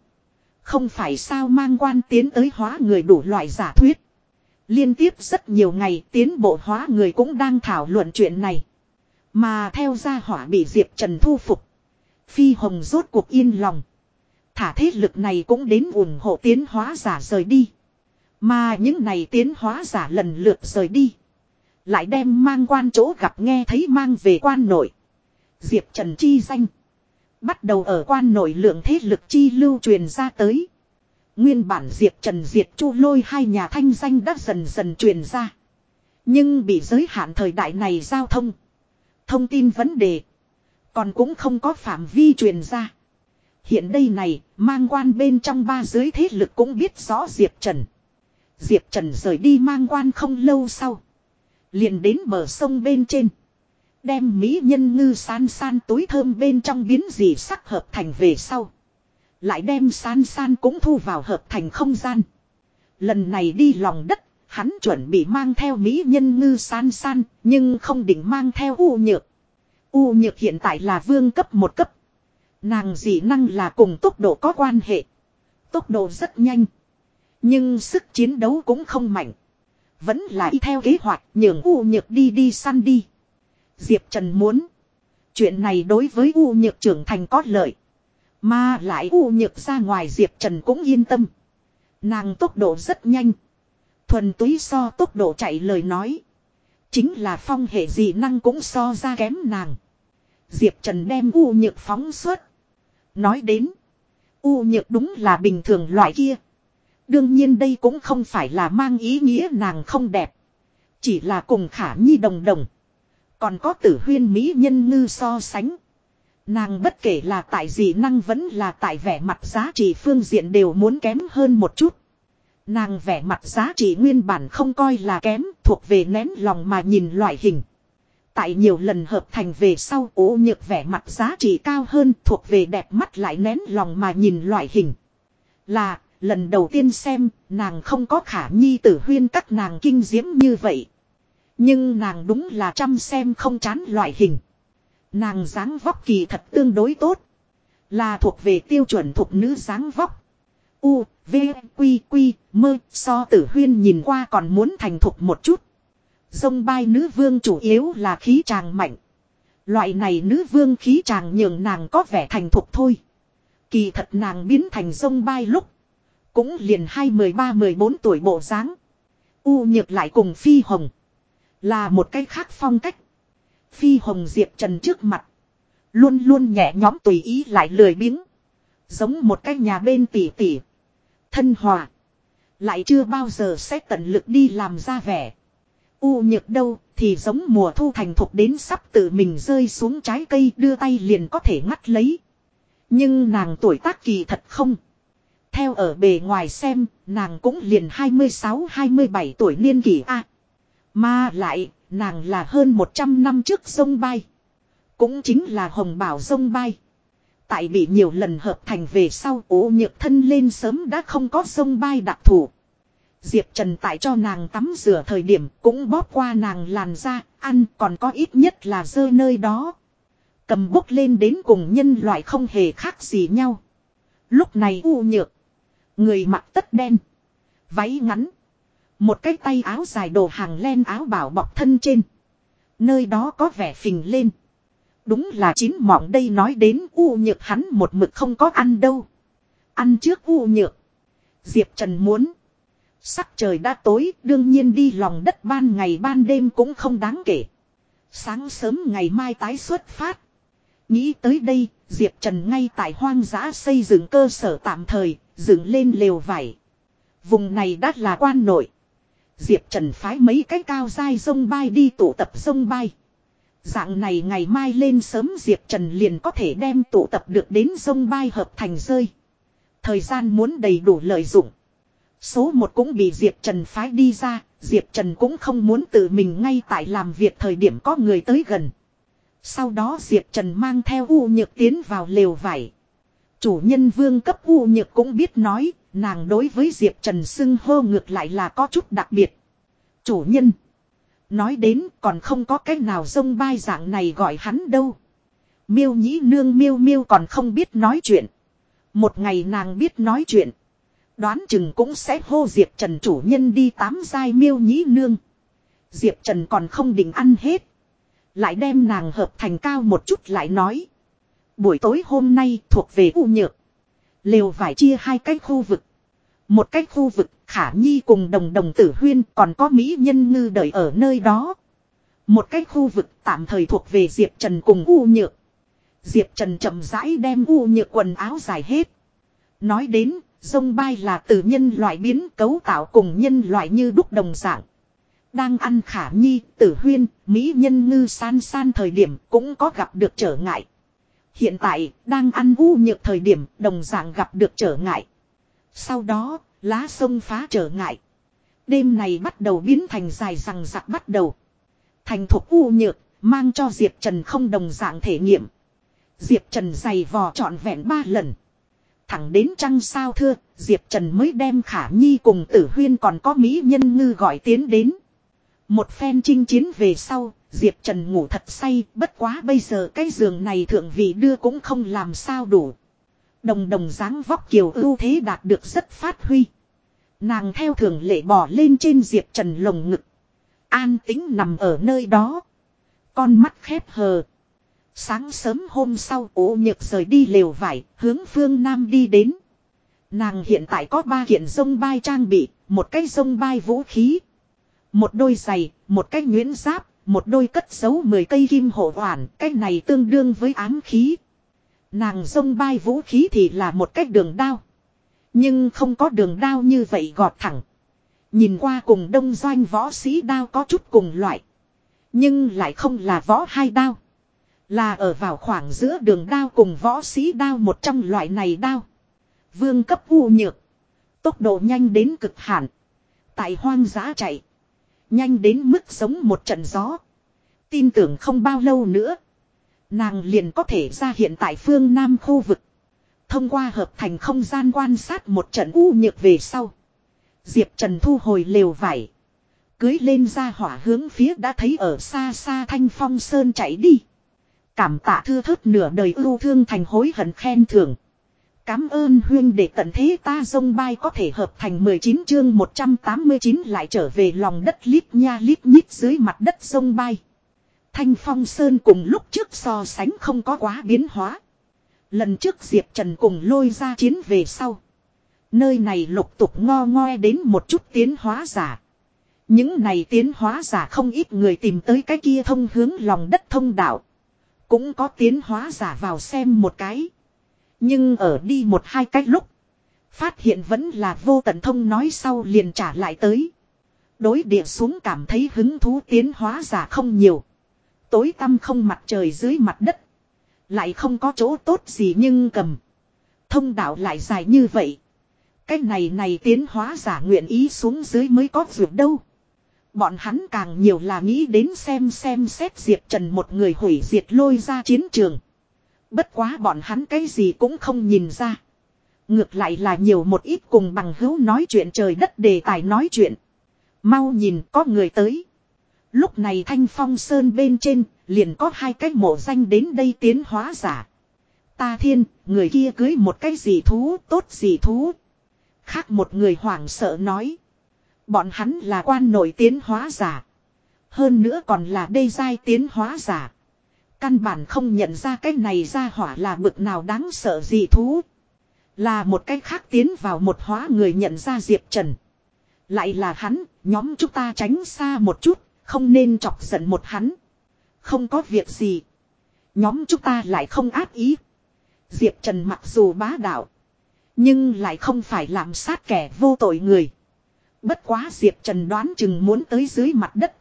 Không phải sao mang quan tiến tới hóa người đủ loại giả thuyết. Liên tiếp rất nhiều ngày tiến bộ hóa người cũng đang thảo luận chuyện này. Mà theo gia hỏa bị Diệp Trần thu phục. Phi Hồng rốt cuộc yên lòng. Thả thế lực này cũng đến ủng hộ tiến hóa giả rời đi. Mà những này tiến hóa giả lần lượt rời đi. Lại đem mang quan chỗ gặp nghe thấy mang về quan nội. Diệp Trần chi danh. Bắt đầu ở quan nội lượng thế lực chi lưu truyền ra tới. Nguyên bản Diệp Trần Diệt Chu lôi hai nhà thanh danh đã dần dần truyền ra. Nhưng bị giới hạn thời đại này giao thông. Thông tin vấn đề. Còn cũng không có phạm vi truyền ra. Hiện đây này, mang quan bên trong ba giới thế lực cũng biết rõ Diệp Trần. Diệp Trần rời đi mang quan không lâu sau. Liền đến bờ sông bên trên. Đem mỹ nhân ngư san san túi thơm bên trong biến dị sắc hợp thành về sau. Lại đem san san cũng thu vào hợp thành không gian. Lần này đi lòng đất, hắn chuẩn bị mang theo mỹ nhân ngư san san, nhưng không định mang theo u nhược. U nhược hiện tại là vương cấp một cấp. Nàng dị năng là cùng tốc độ có quan hệ. Tốc độ rất nhanh. Nhưng sức chiến đấu cũng không mạnh. Vẫn là y theo kế hoạch, nhường U nhược đi đi săn đi. Diệp Trần muốn. Chuyện này đối với U nhược trưởng thành có lợi. Mà lại U nhược ra ngoài Diệp Trần cũng yên tâm. Nàng tốc độ rất nhanh. Thuần túy so tốc độ chạy lời nói. Chính là phong hệ dị năng cũng so ra kém nàng. Diệp Trần đem U nhược phóng suốt. Nói đến. U nhược đúng là bình thường loại kia. Đương nhiên đây cũng không phải là mang ý nghĩa nàng không đẹp. Chỉ là cùng khả nhi đồng đồng. Còn có tử huyên mỹ nhân ngư so sánh. Nàng bất kể là tại gì năng vẫn là tại vẻ mặt giá trị phương diện đều muốn kém hơn một chút. Nàng vẻ mặt giá trị nguyên bản không coi là kém, thuộc về nén lòng mà nhìn loại hình. Tại nhiều lần hợp thành về sau, ố nhược vẻ mặt giá trị cao hơn, thuộc về đẹp mắt lại nén lòng mà nhìn loại hình. Là lần đầu tiên xem nàng không có khả nhi tử huyên các nàng kinh diễm như vậy. Nhưng nàng đúng là chăm xem không chán loại hình. Nàng dáng vóc kỳ thật tương đối tốt. Là thuộc về tiêu chuẩn thuộc nữ dáng vóc. U, V, Quy, Quy, mơ, so tử huyên nhìn qua còn muốn thành thục một chút. Dông bai nữ vương chủ yếu là khí tràng mạnh. Loại này nữ vương khí tràng nhường nàng có vẻ thành thục thôi. Kỳ thật nàng biến thành dông bai lúc. Cũng liền hai mười ba, mười bốn tuổi bộ dáng U nhược lại cùng Phi Hồng. Là một cái khác phong cách. Phi Hồng Diệp Trần trước mặt. Luôn luôn nhẹ nhóm tùy ý lại lười biếng. Giống một cái nhà bên tỉ tỉ. Thân hòa. Lại chưa bao giờ sẽ tận lực đi làm ra vẻ. U nhược đâu thì giống mùa thu thành thục đến sắp tự mình rơi xuống trái cây đưa tay liền có thể ngắt lấy. Nhưng nàng tuổi tác kỳ thật không. Theo ở bề ngoài xem, nàng cũng liền 26-27 tuổi niên kỷ A. mà lại, nàng là hơn 100 năm trước sông bay. Cũng chính là hồng bảo sông bay. Tại bị nhiều lần hợp thành về sau ố nhược thân lên sớm đã không có sông bay đặc thủ. Diệp Trần tại cho nàng tắm rửa thời điểm cũng bóp qua nàng làn da, ăn còn có ít nhất là dơ nơi đó. Cầm bốc lên đến cùng nhân loại không hề khác gì nhau. Lúc này u nhược. Người mặc tất đen. Váy ngắn. Một cái tay áo dài đồ hàng len áo bảo bọc thân trên. Nơi đó có vẻ phình lên. Đúng là chín mọng đây nói đến u nhược hắn một mực không có ăn đâu. Ăn trước u nhược. Diệp Trần muốn. Sắc trời đã tối đương nhiên đi lòng đất ban ngày ban đêm cũng không đáng kể. Sáng sớm ngày mai tái xuất phát. Nghĩ tới đây, Diệp Trần ngay tại hoang dã xây dựng cơ sở tạm thời, dựng lên lều vải. Vùng này đã là quan nội. Diệp Trần phái mấy cái cao dai sông bay đi tụ tập sông bay. Dạng này ngày mai lên sớm Diệp Trần liền có thể đem tụ tập được đến sông bay hợp thành rơi. Thời gian muốn đầy đủ lợi dụng. Số một cũng bị Diệp Trần phái đi ra, Diệp Trần cũng không muốn tự mình ngay tại làm việc thời điểm có người tới gần. Sau đó Diệp Trần mang theo U Nhược tiến vào lều vải. Chủ nhân vương cấp U Nhược cũng biết nói, nàng đối với Diệp Trần xưng hô ngược lại là có chút đặc biệt. Chủ nhân. Nói đến còn không có cách nào dông bai dạng này gọi hắn đâu. Miêu nhĩ nương miêu miêu còn không biết nói chuyện. Một ngày nàng biết nói chuyện. Đoán chừng cũng sẽ hô Diệp Trần chủ nhân đi tám giai miêu nhĩ nương. Diệp Trần còn không định ăn hết. Lại đem nàng hợp thành cao một chút lại nói. Buổi tối hôm nay thuộc về u nhược. Lều vải chia hai cái khu vực. Một cái khu vực khả nhi cùng đồng đồng tử huyên còn có mỹ nhân ngư đợi ở nơi đó. Một cái khu vực tạm thời thuộc về Diệp Trần cùng u nhược. Diệp Trần chậm rãi đem u nhược quần áo dài hết. Nói đến, sông bay là từ nhân loại biến cấu tạo cùng nhân loại như đúc đồng dạng. Đang ăn khả nhi, tử huyên, mỹ nhân ngư san san thời điểm cũng có gặp được trở ngại. Hiện tại, đang ăn u nhược thời điểm đồng dạng gặp được trở ngại. Sau đó, lá sông phá trở ngại. Đêm này bắt đầu biến thành dài rằng giặc bắt đầu. Thành thuộc u nhược, mang cho Diệp Trần không đồng dạng thể nghiệm. Diệp Trần dày vò trọn vẹn ba lần. Thẳng đến trăng sao thưa, Diệp Trần mới đem Khả Nhi cùng Tử Huyên còn có Mỹ Nhân Ngư gọi tiến đến. Một phen chinh chiến về sau, Diệp Trần ngủ thật say, bất quá bây giờ cái giường này thượng vị đưa cũng không làm sao đủ. Đồng đồng dáng vóc kiều ưu thế đạt được rất phát huy. Nàng theo thường lệ bỏ lên trên Diệp Trần lồng ngực. An tính nằm ở nơi đó. Con mắt khép hờ. Sáng sớm hôm sau ố nhược rời đi lều vải, hướng phương Nam đi đến. Nàng hiện tại có ba kiện sông bay trang bị, một cái sông bay vũ khí. Một đôi giày, một cái nguyễn giáp, một đôi cất giấu 10 cây kim hộ hoàn, cái này tương đương với ám khí. Nàng sông bay vũ khí thì là một cách đường đao. Nhưng không có đường đao như vậy gọt thẳng. Nhìn qua cùng đông doanh võ sĩ đao có chút cùng loại. Nhưng lại không là võ hai đao. Là ở vào khoảng giữa đường đao cùng võ sĩ đao một trong loại này đao. Vương cấp u nhược. Tốc độ nhanh đến cực hạn. Tại hoang dã chạy. Nhanh đến mức giống một trận gió. Tin tưởng không bao lâu nữa. Nàng liền có thể ra hiện tại phương Nam khu vực. Thông qua hợp thành không gian quan sát một trận u nhược về sau. Diệp Trần thu hồi lều vải. Cưới lên ra hỏa hướng phía đã thấy ở xa xa thanh phong sơn chạy đi. Cảm tạ thư thớt nửa đời ưu thương thành hối hận khen thưởng. Cám ơn huyên để tận thế ta sông bay có thể hợp thành 19 chương 189 lại trở về lòng đất lít nha lít nhít dưới mặt đất sông bay. Thanh phong sơn cùng lúc trước so sánh không có quá biến hóa. Lần trước Diệp Trần cùng lôi ra chiến về sau. Nơi này lục tục ngo ngoe đến một chút tiến hóa giả. Những này tiến hóa giả không ít người tìm tới cái kia thông hướng lòng đất thông đạo. Cũng có tiến hóa giả vào xem một cái. Nhưng ở đi một hai cách lúc. Phát hiện vẫn là vô tận thông nói sau liền trả lại tới. Đối địa xuống cảm thấy hứng thú tiến hóa giả không nhiều. Tối tăm không mặt trời dưới mặt đất. Lại không có chỗ tốt gì nhưng cầm. Thông đạo lại dài như vậy. Cái này này tiến hóa giả nguyện ý xuống dưới mới có vượt đâu. Bọn hắn càng nhiều là nghĩ đến xem xem xét Diệp Trần một người hủy diệt lôi ra chiến trường. Bất quá bọn hắn cái gì cũng không nhìn ra. Ngược lại là nhiều một ít cùng bằng hữu nói chuyện trời đất đề tài nói chuyện. Mau nhìn có người tới. Lúc này thanh phong sơn bên trên liền có hai cái mộ danh đến đây tiến hóa giả. Ta thiên, người kia cưới một cái gì thú, tốt gì thú. Khác một người hoảng sợ nói. Bọn hắn là quan nổi tiến hóa giả. Hơn nữa còn là đê giai tiến hóa giả. Căn bản không nhận ra cái này ra hỏa là bực nào đáng sợ gì thú. Là một cách khác tiến vào một hóa người nhận ra Diệp Trần. Lại là hắn, nhóm chúng ta tránh xa một chút, không nên chọc giận một hắn. Không có việc gì. Nhóm chúng ta lại không ác ý. Diệp Trần mặc dù bá đạo. Nhưng lại không phải làm sát kẻ vô tội người. Bất quá Diệp Trần đoán chừng muốn tới dưới mặt đất.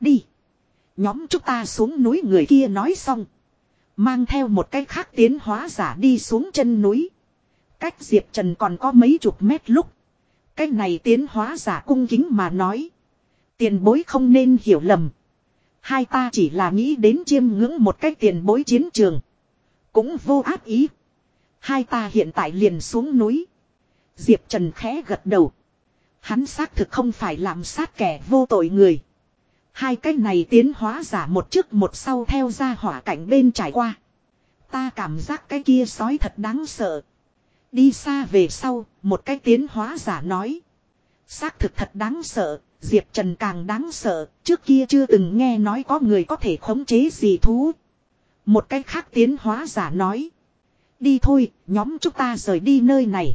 Đi. Nhóm chúng ta xuống núi người kia nói xong. Mang theo một cái khác tiến hóa giả đi xuống chân núi. Cách Diệp Trần còn có mấy chục mét lúc. Cái này tiến hóa giả cung kính mà nói. Tiền bối không nên hiểu lầm. Hai ta chỉ là nghĩ đến chiêm ngưỡng một cái tiền bối chiến trường. Cũng vô áp ý. Hai ta hiện tại liền xuống núi. Diệp Trần khẽ gật đầu. Hắn xác thực không phải làm sát kẻ vô tội người. Hai cái này tiến hóa giả một trước một sau theo ra hỏa cảnh bên trải qua. Ta cảm giác cái kia sói thật đáng sợ. Đi xa về sau, một cái tiến hóa giả nói. Xác thực thật đáng sợ, Diệp Trần càng đáng sợ, trước kia chưa từng nghe nói có người có thể khống chế gì thú. Một cái khác tiến hóa giả nói. Đi thôi, nhóm chúng ta rời đi nơi này.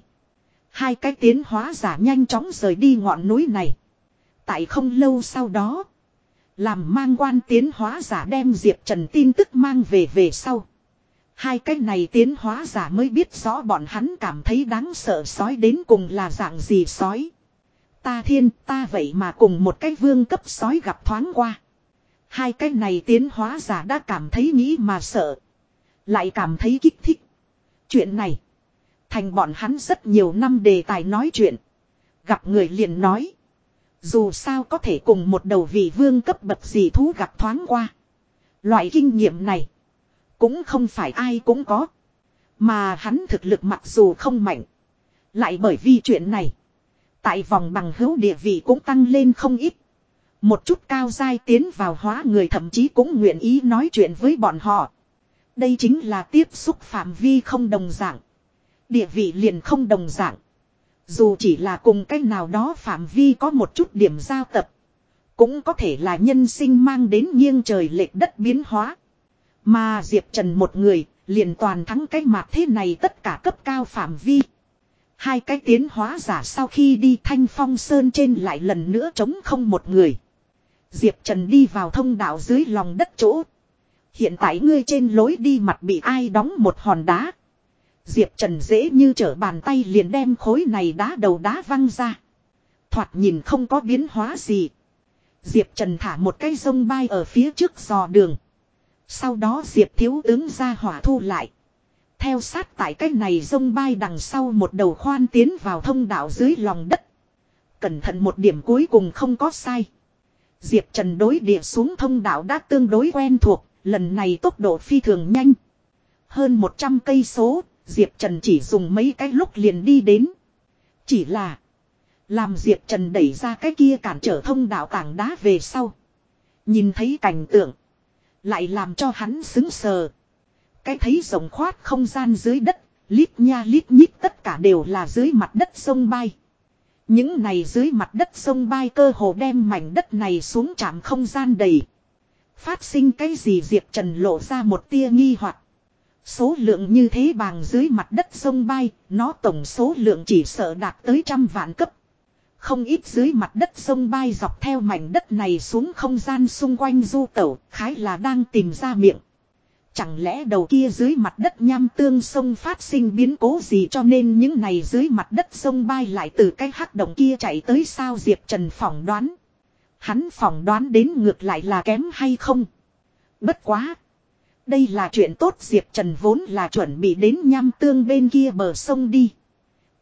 Hai cái tiến hóa giả nhanh chóng rời đi ngọn núi này. Tại không lâu sau đó. Làm mang quan tiến hóa giả đem Diệp Trần tin tức mang về về sau. Hai cái này tiến hóa giả mới biết rõ bọn hắn cảm thấy đáng sợ sói đến cùng là dạng gì sói. Ta thiên, ta vậy mà cùng một cái vương cấp sói gặp thoáng qua. Hai cái này tiến hóa giả đã cảm thấy nghĩ mà sợ. Lại cảm thấy kích thích. Chuyện này. Thành bọn hắn rất nhiều năm đề tài nói chuyện. Gặp người liền nói. Dù sao có thể cùng một đầu vị vương cấp bậc gì thú gặp thoáng qua. Loại kinh nghiệm này. Cũng không phải ai cũng có. Mà hắn thực lực mặc dù không mạnh. Lại bởi vì chuyện này. Tại vòng bằng hữu địa vị cũng tăng lên không ít. Một chút cao dai tiến vào hóa người thậm chí cũng nguyện ý nói chuyện với bọn họ. Đây chính là tiếp xúc phạm vi không đồng dạng. Địa vị liền không đồng dạng. Dù chỉ là cùng cách nào đó phạm vi có một chút điểm giao tập. Cũng có thể là nhân sinh mang đến nghiêng trời lệch đất biến hóa. Mà Diệp Trần một người, liền toàn thắng cái mạc thế này tất cả cấp cao phạm vi. Hai cái tiến hóa giả sau khi đi thanh phong sơn trên lại lần nữa chống không một người. Diệp Trần đi vào thông đạo dưới lòng đất chỗ. Hiện tại ngươi trên lối đi mặt bị ai đóng một hòn đá. Diệp Trần dễ như trở bàn tay liền đem khối này đá đầu đá văng ra. Thoạt nhìn không có biến hóa gì. Diệp Trần thả một cây sông bay ở phía trước dò đường. Sau đó Diệp thiếu tướng ra hỏa thu lại. Theo sát tại cái này sông bay đằng sau một đầu khoan tiến vào thông đạo dưới lòng đất. Cẩn thận một điểm cuối cùng không có sai. Diệp Trần đối địa xuống thông đạo đã tương đối quen thuộc, lần này tốc độ phi thường nhanh. Hơn 100 cây số, Diệp Trần chỉ dùng mấy cái lúc liền đi đến. Chỉ là, làm Diệp Trần đẩy ra cái kia cản trở thông đạo tảng đá về sau. Nhìn thấy cảnh tượng. Lại làm cho hắn xứng sờ. Cái thấy rộng khoát không gian dưới đất. Lít nha lít nhít tất cả đều là dưới mặt đất sông bay. Những này dưới mặt đất sông bay cơ hồ đem mảnh đất này xuống chạm không gian đầy. Phát sinh cái gì Diệp Trần lộ ra một tia nghi hoặc Số lượng như thế bằng dưới mặt đất sông bay, nó tổng số lượng chỉ sợ đạt tới trăm vạn cấp. Không ít dưới mặt đất sông bay dọc theo mảnh đất này xuống không gian xung quanh du tẩu, khái là đang tìm ra miệng. Chẳng lẽ đầu kia dưới mặt đất nham tương sông phát sinh biến cố gì cho nên những này dưới mặt đất sông bay lại từ cái hắc động kia chạy tới sao Diệp Trần phỏng đoán. Hắn phỏng đoán đến ngược lại là kém hay không. Bất quá. Đây là chuyện tốt, Diệp Trần vốn là chuẩn bị đến nham tương bên kia bờ sông đi.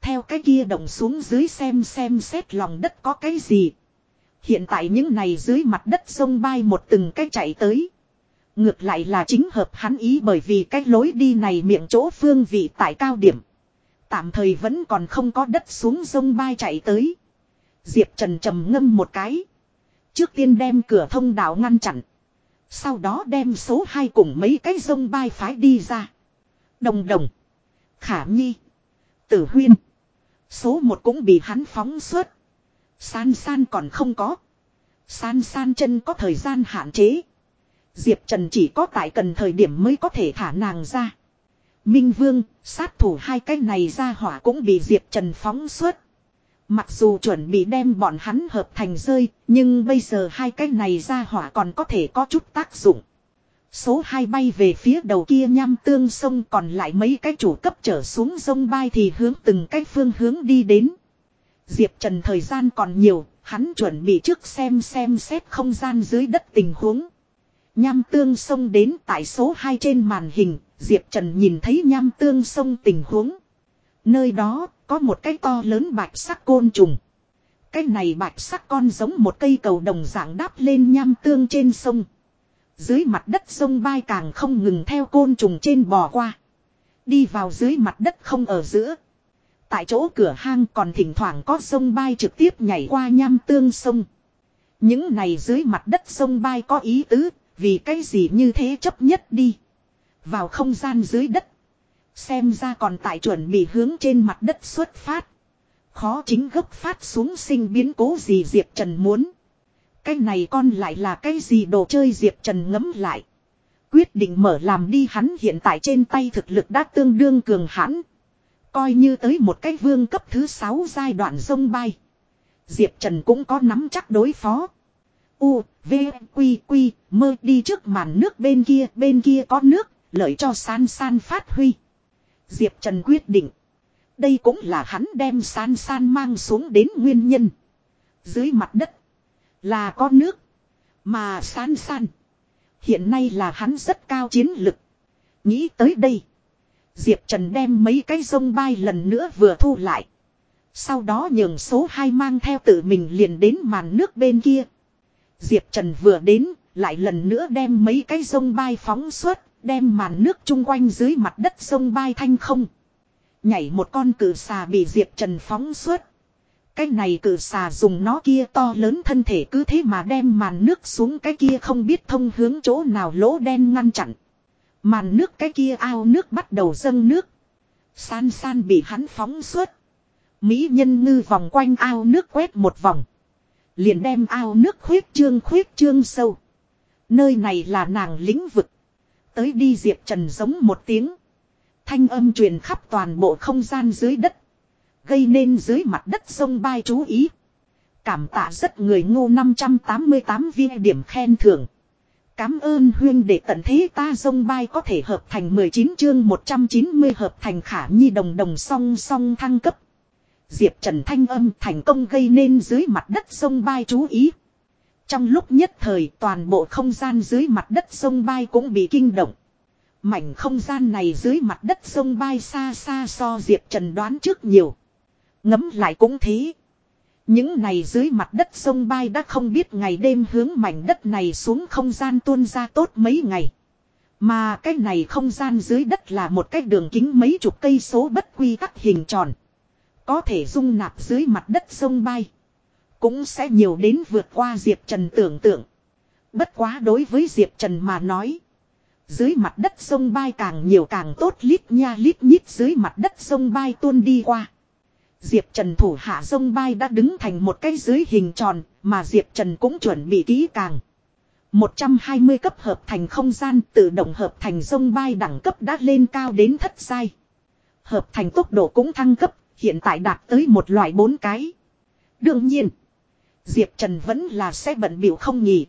Theo cái kia động xuống dưới xem xem xét lòng đất có cái gì. Hiện tại những này dưới mặt đất sông bay một từng cái chạy tới. Ngược lại là chính hợp hắn ý bởi vì cái lối đi này miệng chỗ phương vị tại cao điểm. Tạm thời vẫn còn không có đất xuống sông bay chạy tới. Diệp Trần trầm ngâm một cái. Trước tiên đem cửa thông đạo ngăn chặn. Sau đó đem số 2 cùng mấy cái sông bay phái đi ra. Đồng đồng. Khả nhi. Tử huyên. Số một cũng bị hắn phóng suốt. San san còn không có. San san chân có thời gian hạn chế. Diệp Trần chỉ có tại cần thời điểm mới có thể thả nàng ra. Minh Vương, sát thủ hai cái này ra hỏa cũng bị Diệp Trần phóng suốt. Mặc dù chuẩn bị đem bọn hắn hợp thành rơi, nhưng bây giờ hai cái này ra hỏa còn có thể có chút tác dụng. Số 2 bay về phía đầu kia nham tương sông còn lại mấy cái chủ cấp trở xuống sông bay thì hướng từng cái phương hướng đi đến. Diệp Trần thời gian còn nhiều, hắn chuẩn bị trước xem xem xét không gian dưới đất tình huống. Nham tương sông đến tại số 2 trên màn hình, Diệp Trần nhìn thấy nham tương sông tình huống. Nơi đó có một cái to lớn bạch sắc côn trùng. Cái này bạch sắc con giống một cây cầu đồng dạng đáp lên nham tương trên sông. Dưới mặt đất sông bay càng không ngừng theo côn trùng trên bò qua. Đi vào dưới mặt đất không ở giữa. Tại chỗ cửa hang còn thỉnh thoảng có sông bay trực tiếp nhảy qua nham tương sông. Những này dưới mặt đất sông bay có ý tứ, vì cái gì như thế chấp nhất đi. Vào không gian dưới đất. Xem ra còn tại chuẩn bị hướng trên mặt đất xuất phát. Khó chính gốc phát xuống sinh biến cố gì Diệp Trần muốn. Cái này con lại là cái gì đồ chơi Diệp Trần ngấm lại. Quyết định mở làm đi hắn hiện tại trên tay thực lực đã tương đương cường hãn. Coi như tới một cái vương cấp thứ 6 giai đoạn sông bay. Diệp Trần cũng có nắm chắc đối phó. U, V, Quy, Quy, mơ đi trước màn nước bên kia, bên kia có nước, lợi cho san san phát huy. Diệp Trần quyết định. Đây cũng là hắn đem san san mang xuống đến nguyên nhân. Dưới mặt đất. Là có nước. Mà san san. Hiện nay là hắn rất cao chiến lực. Nghĩ tới đây. Diệp Trần đem mấy cái sông bay lần nữa vừa thu lại. Sau đó nhường số 2 mang theo tự mình liền đến màn nước bên kia. Diệp Trần vừa đến, lại lần nữa đem mấy cái sông bay phóng suốt, đem màn nước chung quanh dưới mặt đất sông bay thanh không. Nhảy một con cử xà bị Diệp Trần phóng suốt. Cái này cử xà dùng nó kia to lớn thân thể cứ thế mà đem màn nước xuống cái kia không biết thông hướng chỗ nào lỗ đen ngăn chặn. Màn nước cái kia ao nước bắt đầu dâng nước. San san bị hắn phóng suốt. Mỹ nhân ngư vòng quanh ao nước quét một vòng. Liền đem ao nước khuyết trương khuyết trương sâu. Nơi này là nàng lĩnh vực. Tới đi Diệp Trần giống một tiếng. Thanh âm truyền khắp toàn bộ không gian dưới đất. Gây nên dưới mặt đất sông bay chú ý. Cảm tạ rất người ngu 588 viên điểm khen thưởng. Cám ơn huyên để tận thế ta sông bay có thể hợp thành 19 chương 190 hợp thành khả nhi đồng đồng song song thăng cấp. Diệp Trần thanh âm thành công gây nên dưới mặt đất sông bay chú ý. Trong lúc nhất thời toàn bộ không gian dưới mặt đất sông bay cũng bị kinh động. Mảnh không gian này dưới mặt đất sông bay xa xa so Diệp Trần đoán trước nhiều. Ngấm lại cũng thế. Những này dưới mặt đất sông bay đã không biết ngày đêm hướng mảnh đất này xuống không gian tuôn ra tốt mấy ngày. Mà cái này không gian dưới đất là một cái đường kính mấy chục cây số bất quy tắc hình tròn. Có thể dung nạp dưới mặt đất sông bay. Cũng sẽ nhiều đến vượt qua Diệp Trần tưởng tượng. Bất quá đối với Diệp Trần mà nói. Dưới mặt đất sông bay càng nhiều càng tốt lít nha lít nhít dưới mặt đất sông bay tuôn đi qua. Diệp Trần thủ hạ sông bay đã đứng thành một cái dưới hình tròn mà Diệp Trần cũng chuẩn bị kỹ càng. 120 cấp hợp thành không gian tự động hợp thành sông bay đẳng cấp đã lên cao đến thất sai. Hợp thành tốc độ cũng thăng cấp, hiện tại đạt tới một loại bốn cái. Đương nhiên, Diệp Trần vẫn là sẽ bận biểu không nhỉ.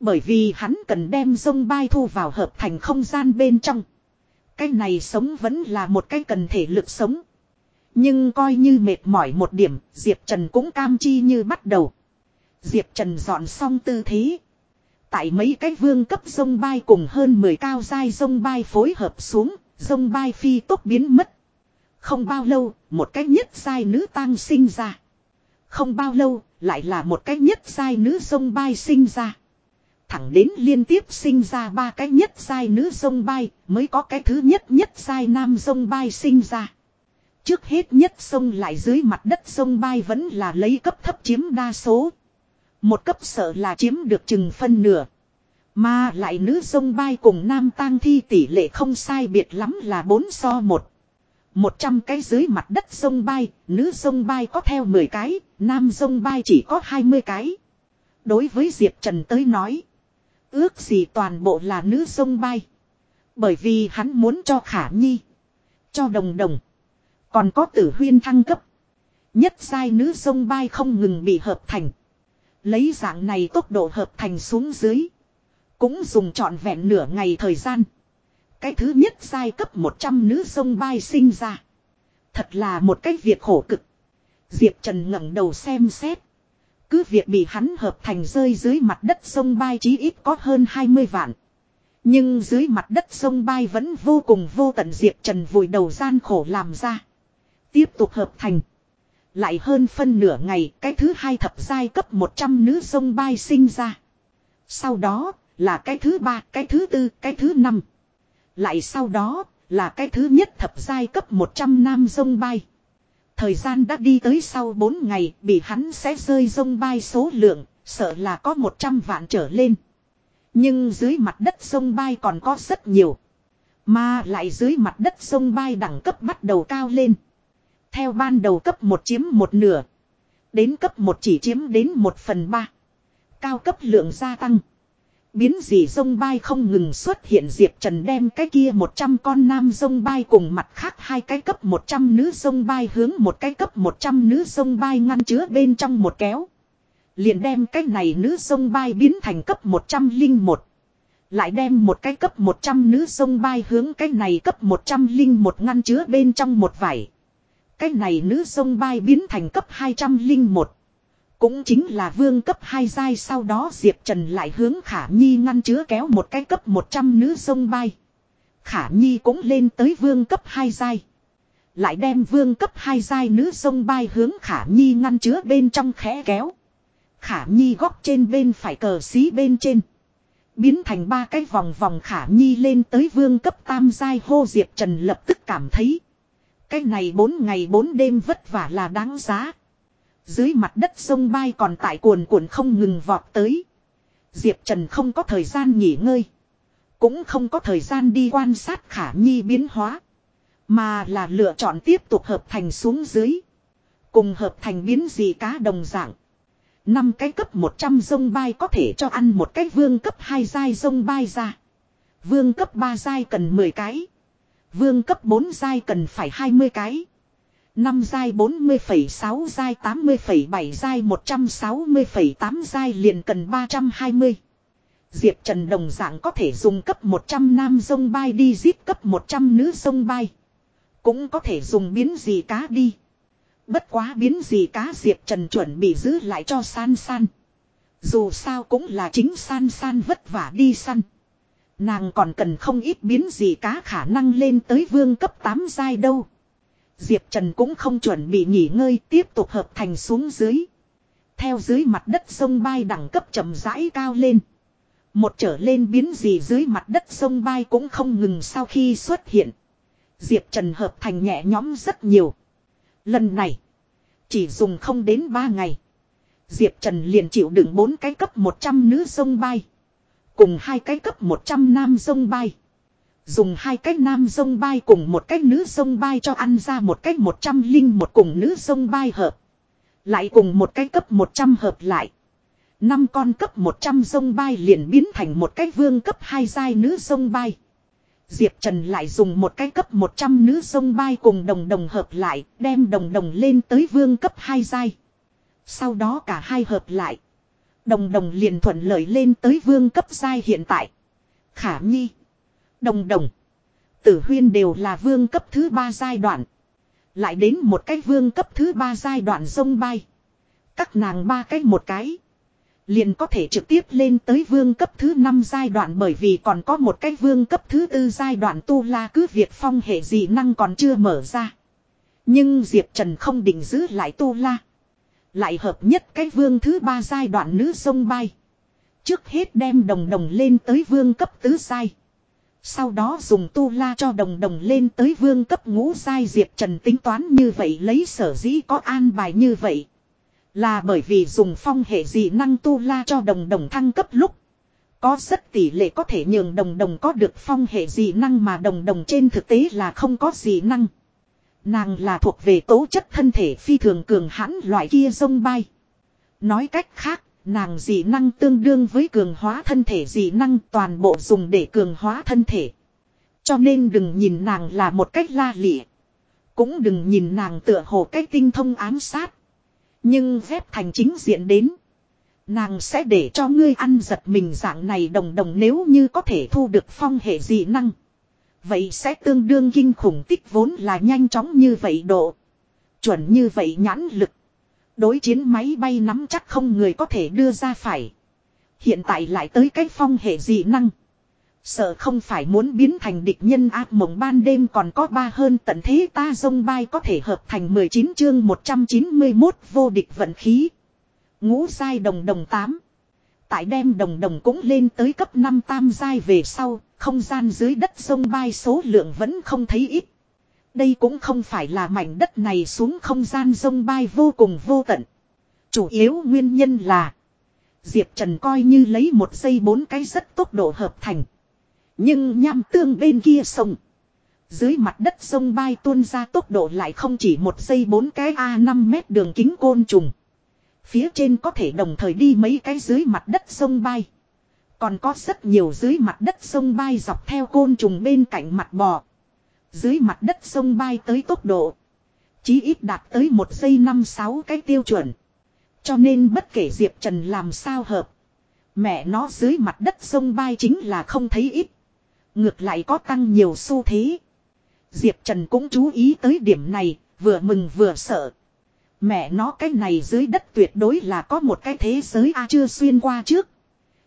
Bởi vì hắn cần đem sông bay thu vào hợp thành không gian bên trong. Cái này sống vẫn là một cái cần thể lực sống. Nhưng coi như mệt mỏi một điểm, Diệp Trần cũng cam chi như bắt đầu. Diệp Trần dọn xong tư thế. Tại mấy cái vương cấp sông bay cùng hơn 10 cao dai sông bay phối hợp xuống, sông bay phi tốc biến mất. Không bao lâu, một cái nhất dai nữ tang sinh ra. Không bao lâu, lại là một cái nhất sai nữ sông bay sinh ra. Thẳng đến liên tiếp sinh ra ba cái nhất sai nữ sông bay, mới có cái thứ nhất nhất sai nam sông bay sinh ra. Trước hết nhất sông lại dưới mặt đất sông bay vẫn là lấy cấp thấp chiếm đa số. Một cấp sợ là chiếm được chừng phân nửa. Mà lại nữ sông bay cùng nam tang thi tỷ lệ không sai biệt lắm là 4 so 1. 100 cái dưới mặt đất sông bay, nữ sông bay có theo 10 cái, nam sông bay chỉ có 20 cái. Đối với Diệp Trần tới nói, ước gì toàn bộ là nữ sông bay. Bởi vì hắn muốn cho khả nhi, cho đồng đồng, còn có tử huyên thăng cấp. Nhất sai nữ sông bay không ngừng bị hợp thành. Lấy dạng này tốc độ hợp thành xuống dưới. Cũng dùng trọn vẹn nửa ngày thời gian. Cái thứ nhất giai cấp 100 nữ sông bay sinh ra. Thật là một cái việc khổ cực. Diệp Trần ngẩng đầu xem xét. Cứ việc bị hắn hợp thành rơi dưới mặt đất sông bay chí ít có hơn 20 vạn. Nhưng dưới mặt đất sông bay vẫn vô cùng vô tận Diệp Trần vùi đầu gian khổ làm ra. Tiếp tục hợp thành. Lại hơn phân nửa ngày cái thứ hai thập giai cấp 100 nữ sông bay sinh ra. Sau đó là cái thứ ba, cái thứ tư, cái thứ năm. Lại sau đó là cái thứ nhất thập giai cấp 100 nam sông bay. Thời gian đã đi tới sau 4 ngày bị hắn sẽ rơi sông bay số lượng, sợ là có 100 vạn trở lên. Nhưng dưới mặt đất sông bay còn có rất nhiều. Mà lại dưới mặt đất sông bay đẳng cấp bắt đầu cao lên. Theo ban đầu cấp 1 chiếm một nửa. Đến cấp 1 chỉ chiếm đến 1 phần 3. Cao cấp lượng gia tăng. Biến gì sông bay không ngừng xuất hiện Diệp Trần đem cái kia 100 con nam sông bay cùng mặt khác hai cái cấp 100 nữ sông bay hướng một cái cấp 100 nữ sông bay ngăn chứa bên trong một kéo. Liền đem cái này nữ sông bay biến thành cấp 101. Lại đem một cái cấp 100 nữ sông bay hướng cái này cấp 101 ngăn chứa bên trong một vải. Cái này nữ sông bay biến thành cấp 201. Cũng chính là vương cấp 2 giai sau đó Diệp Trần lại hướng Khả Nhi ngăn chứa kéo một cái cấp 100 nữ sông bay. Khả Nhi cũng lên tới vương cấp 2 giai. Lại đem vương cấp 2 giai nữ sông bay hướng Khả Nhi ngăn chứa bên trong khẽ kéo. Khả Nhi góc trên bên phải cờ xí bên trên. Biến thành ba cái vòng vòng Khả Nhi lên tới vương cấp tam giai hô Diệp Trần lập tức cảm thấy. Cái này bốn ngày bốn đêm vất vả là đáng giá. Dưới mặt đất sông bay còn tại cuồn cuộn không ngừng vọt tới. Diệp Trần không có thời gian nghỉ ngơi. Cũng không có thời gian đi quan sát khả nhi biến hóa. Mà là lựa chọn tiếp tục hợp thành xuống dưới. Cùng hợp thành biến gì cá đồng dạng. năm cái cấp 100 sông bay có thể cho ăn một cái vương cấp 2 giai sông bay ra. Vương cấp 3 giai cần 10 cái. Vương cấp 4 giai cần phải 20 cái. 5 giai 40,6 giai 80,7 giai 160,8 giai liền cần 320. Diệp Trần đồng dạng có thể dùng cấp 100 nam sông bay đi giết cấp 100 nữ sông bay. Cũng có thể dùng biến gì cá đi. Bất quá biến gì cá Diệp Trần chuẩn bị giữ lại cho san san. Dù sao cũng là chính san san vất vả đi săn. Nàng còn cần không ít biến gì cá khả năng lên tới vương cấp 8 giai đâu. Diệp Trần cũng không chuẩn bị nghỉ ngơi tiếp tục hợp thành xuống dưới. Theo dưới mặt đất sông bay đẳng cấp chậm rãi cao lên. Một trở lên biến gì dưới mặt đất sông bay cũng không ngừng sau khi xuất hiện. Diệp Trần hợp thành nhẹ nhõm rất nhiều. Lần này, chỉ dùng không đến 3 ngày. Diệp Trần liền chịu đựng bốn cái cấp 100 nữ sông bay. Cùng hai cái cấp 100 nam sông bay. Dùng hai cái nam sông bay cùng một cái nữ sông bay cho ăn ra một cái 100 linh một cùng nữ sông bay hợp. Lại cùng một cái cấp 100 hợp lại. Năm con cấp 100 sông bay liền biến thành một cái vương cấp hai giai nữ sông bay. Diệp Trần lại dùng một cái cấp 100 nữ sông bay cùng đồng đồng hợp lại, đem đồng đồng lên tới vương cấp 2 giai. Sau đó cả hai hợp lại. Đồng đồng liền thuận lợi lên tới vương cấp giai hiện tại. Khả nhi. Đồng đồng. Tử huyên đều là vương cấp thứ ba giai đoạn. Lại đến một cái vương cấp thứ ba giai đoạn sông bay. Các nàng ba cái một cái. Liền có thể trực tiếp lên tới vương cấp thứ năm giai đoạn bởi vì còn có một cái vương cấp thứ tư giai đoạn tu la cứ việc phong hệ dị năng còn chưa mở ra. Nhưng Diệp Trần không định giữ lại tu la. Lại hợp nhất cái vương thứ ba giai đoạn nữ sông bay. Trước hết đem đồng đồng lên tới vương cấp tứ giai. Sau đó dùng tu la cho đồng đồng lên tới vương cấp ngũ giai Diệp Trần tính toán như vậy lấy sở dĩ có an bài như vậy. Là bởi vì dùng phong hệ dị năng tu la cho đồng đồng thăng cấp lúc. Có rất tỷ lệ có thể nhường đồng đồng có được phong hệ dị năng mà đồng đồng trên thực tế là không có dị năng. Nàng là thuộc về tố chất thân thể phi thường cường hãn loại kia sông bay. Nói cách khác, nàng dị năng tương đương với cường hóa thân thể, dị năng toàn bộ dùng để cường hóa thân thể. Cho nên đừng nhìn nàng là một cách la lịa. Cũng đừng nhìn nàng tựa hồ cách tinh thông ám sát. Nhưng phép thành chính diện đến. Nàng sẽ để cho ngươi ăn giật mình dạng này đồng đồng nếu như có thể thu được phong hệ dị năng. Vậy sẽ tương đương kinh khủng tích vốn là nhanh chóng như vậy độ. Chuẩn như vậy nhãn lực. Đối chiến máy bay nắm chắc không người có thể đưa ra phải. Hiện tại lại tới cái phong hệ dị năng. Sợ không phải muốn biến thành địch nhân ác mộng ban đêm còn có ba hơn tận thế ta dông bay có thể hợp thành 19 chương 191 vô địch vận khí. Ngũ sai đồng đồng 8. Tại đem đồng đồng cũng lên tới cấp 5 tam giai về sau, không gian dưới đất sông bay số lượng vẫn không thấy ít. Đây cũng không phải là mảnh đất này xuống không gian sông bay vô cùng vô tận. Chủ yếu nguyên nhân là, Diệp Trần coi như lấy một giây bốn cái rất tốc độ hợp thành. Nhưng nham tương bên kia sông. Dưới mặt đất sông bay tuôn ra tốc độ lại không chỉ một giây bốn cái A5 mét đường kính côn trùng. Phía trên có thể đồng thời đi mấy cái dưới mặt đất sông bay. Còn có rất nhiều dưới mặt đất sông bay dọc theo côn trùng bên cạnh mặt bò. Dưới mặt đất sông bay tới tốc độ. Chí ít đạt tới một giây năm sáu cái tiêu chuẩn. Cho nên bất kể Diệp Trần làm sao hợp. Mẹ nó dưới mặt đất sông bay chính là không thấy ít. Ngược lại có tăng nhiều xu thế. Diệp Trần cũng chú ý tới điểm này, vừa mừng vừa sợ. Mẹ nó cái này dưới đất tuyệt đối là có một cái thế giới A chưa xuyên qua trước.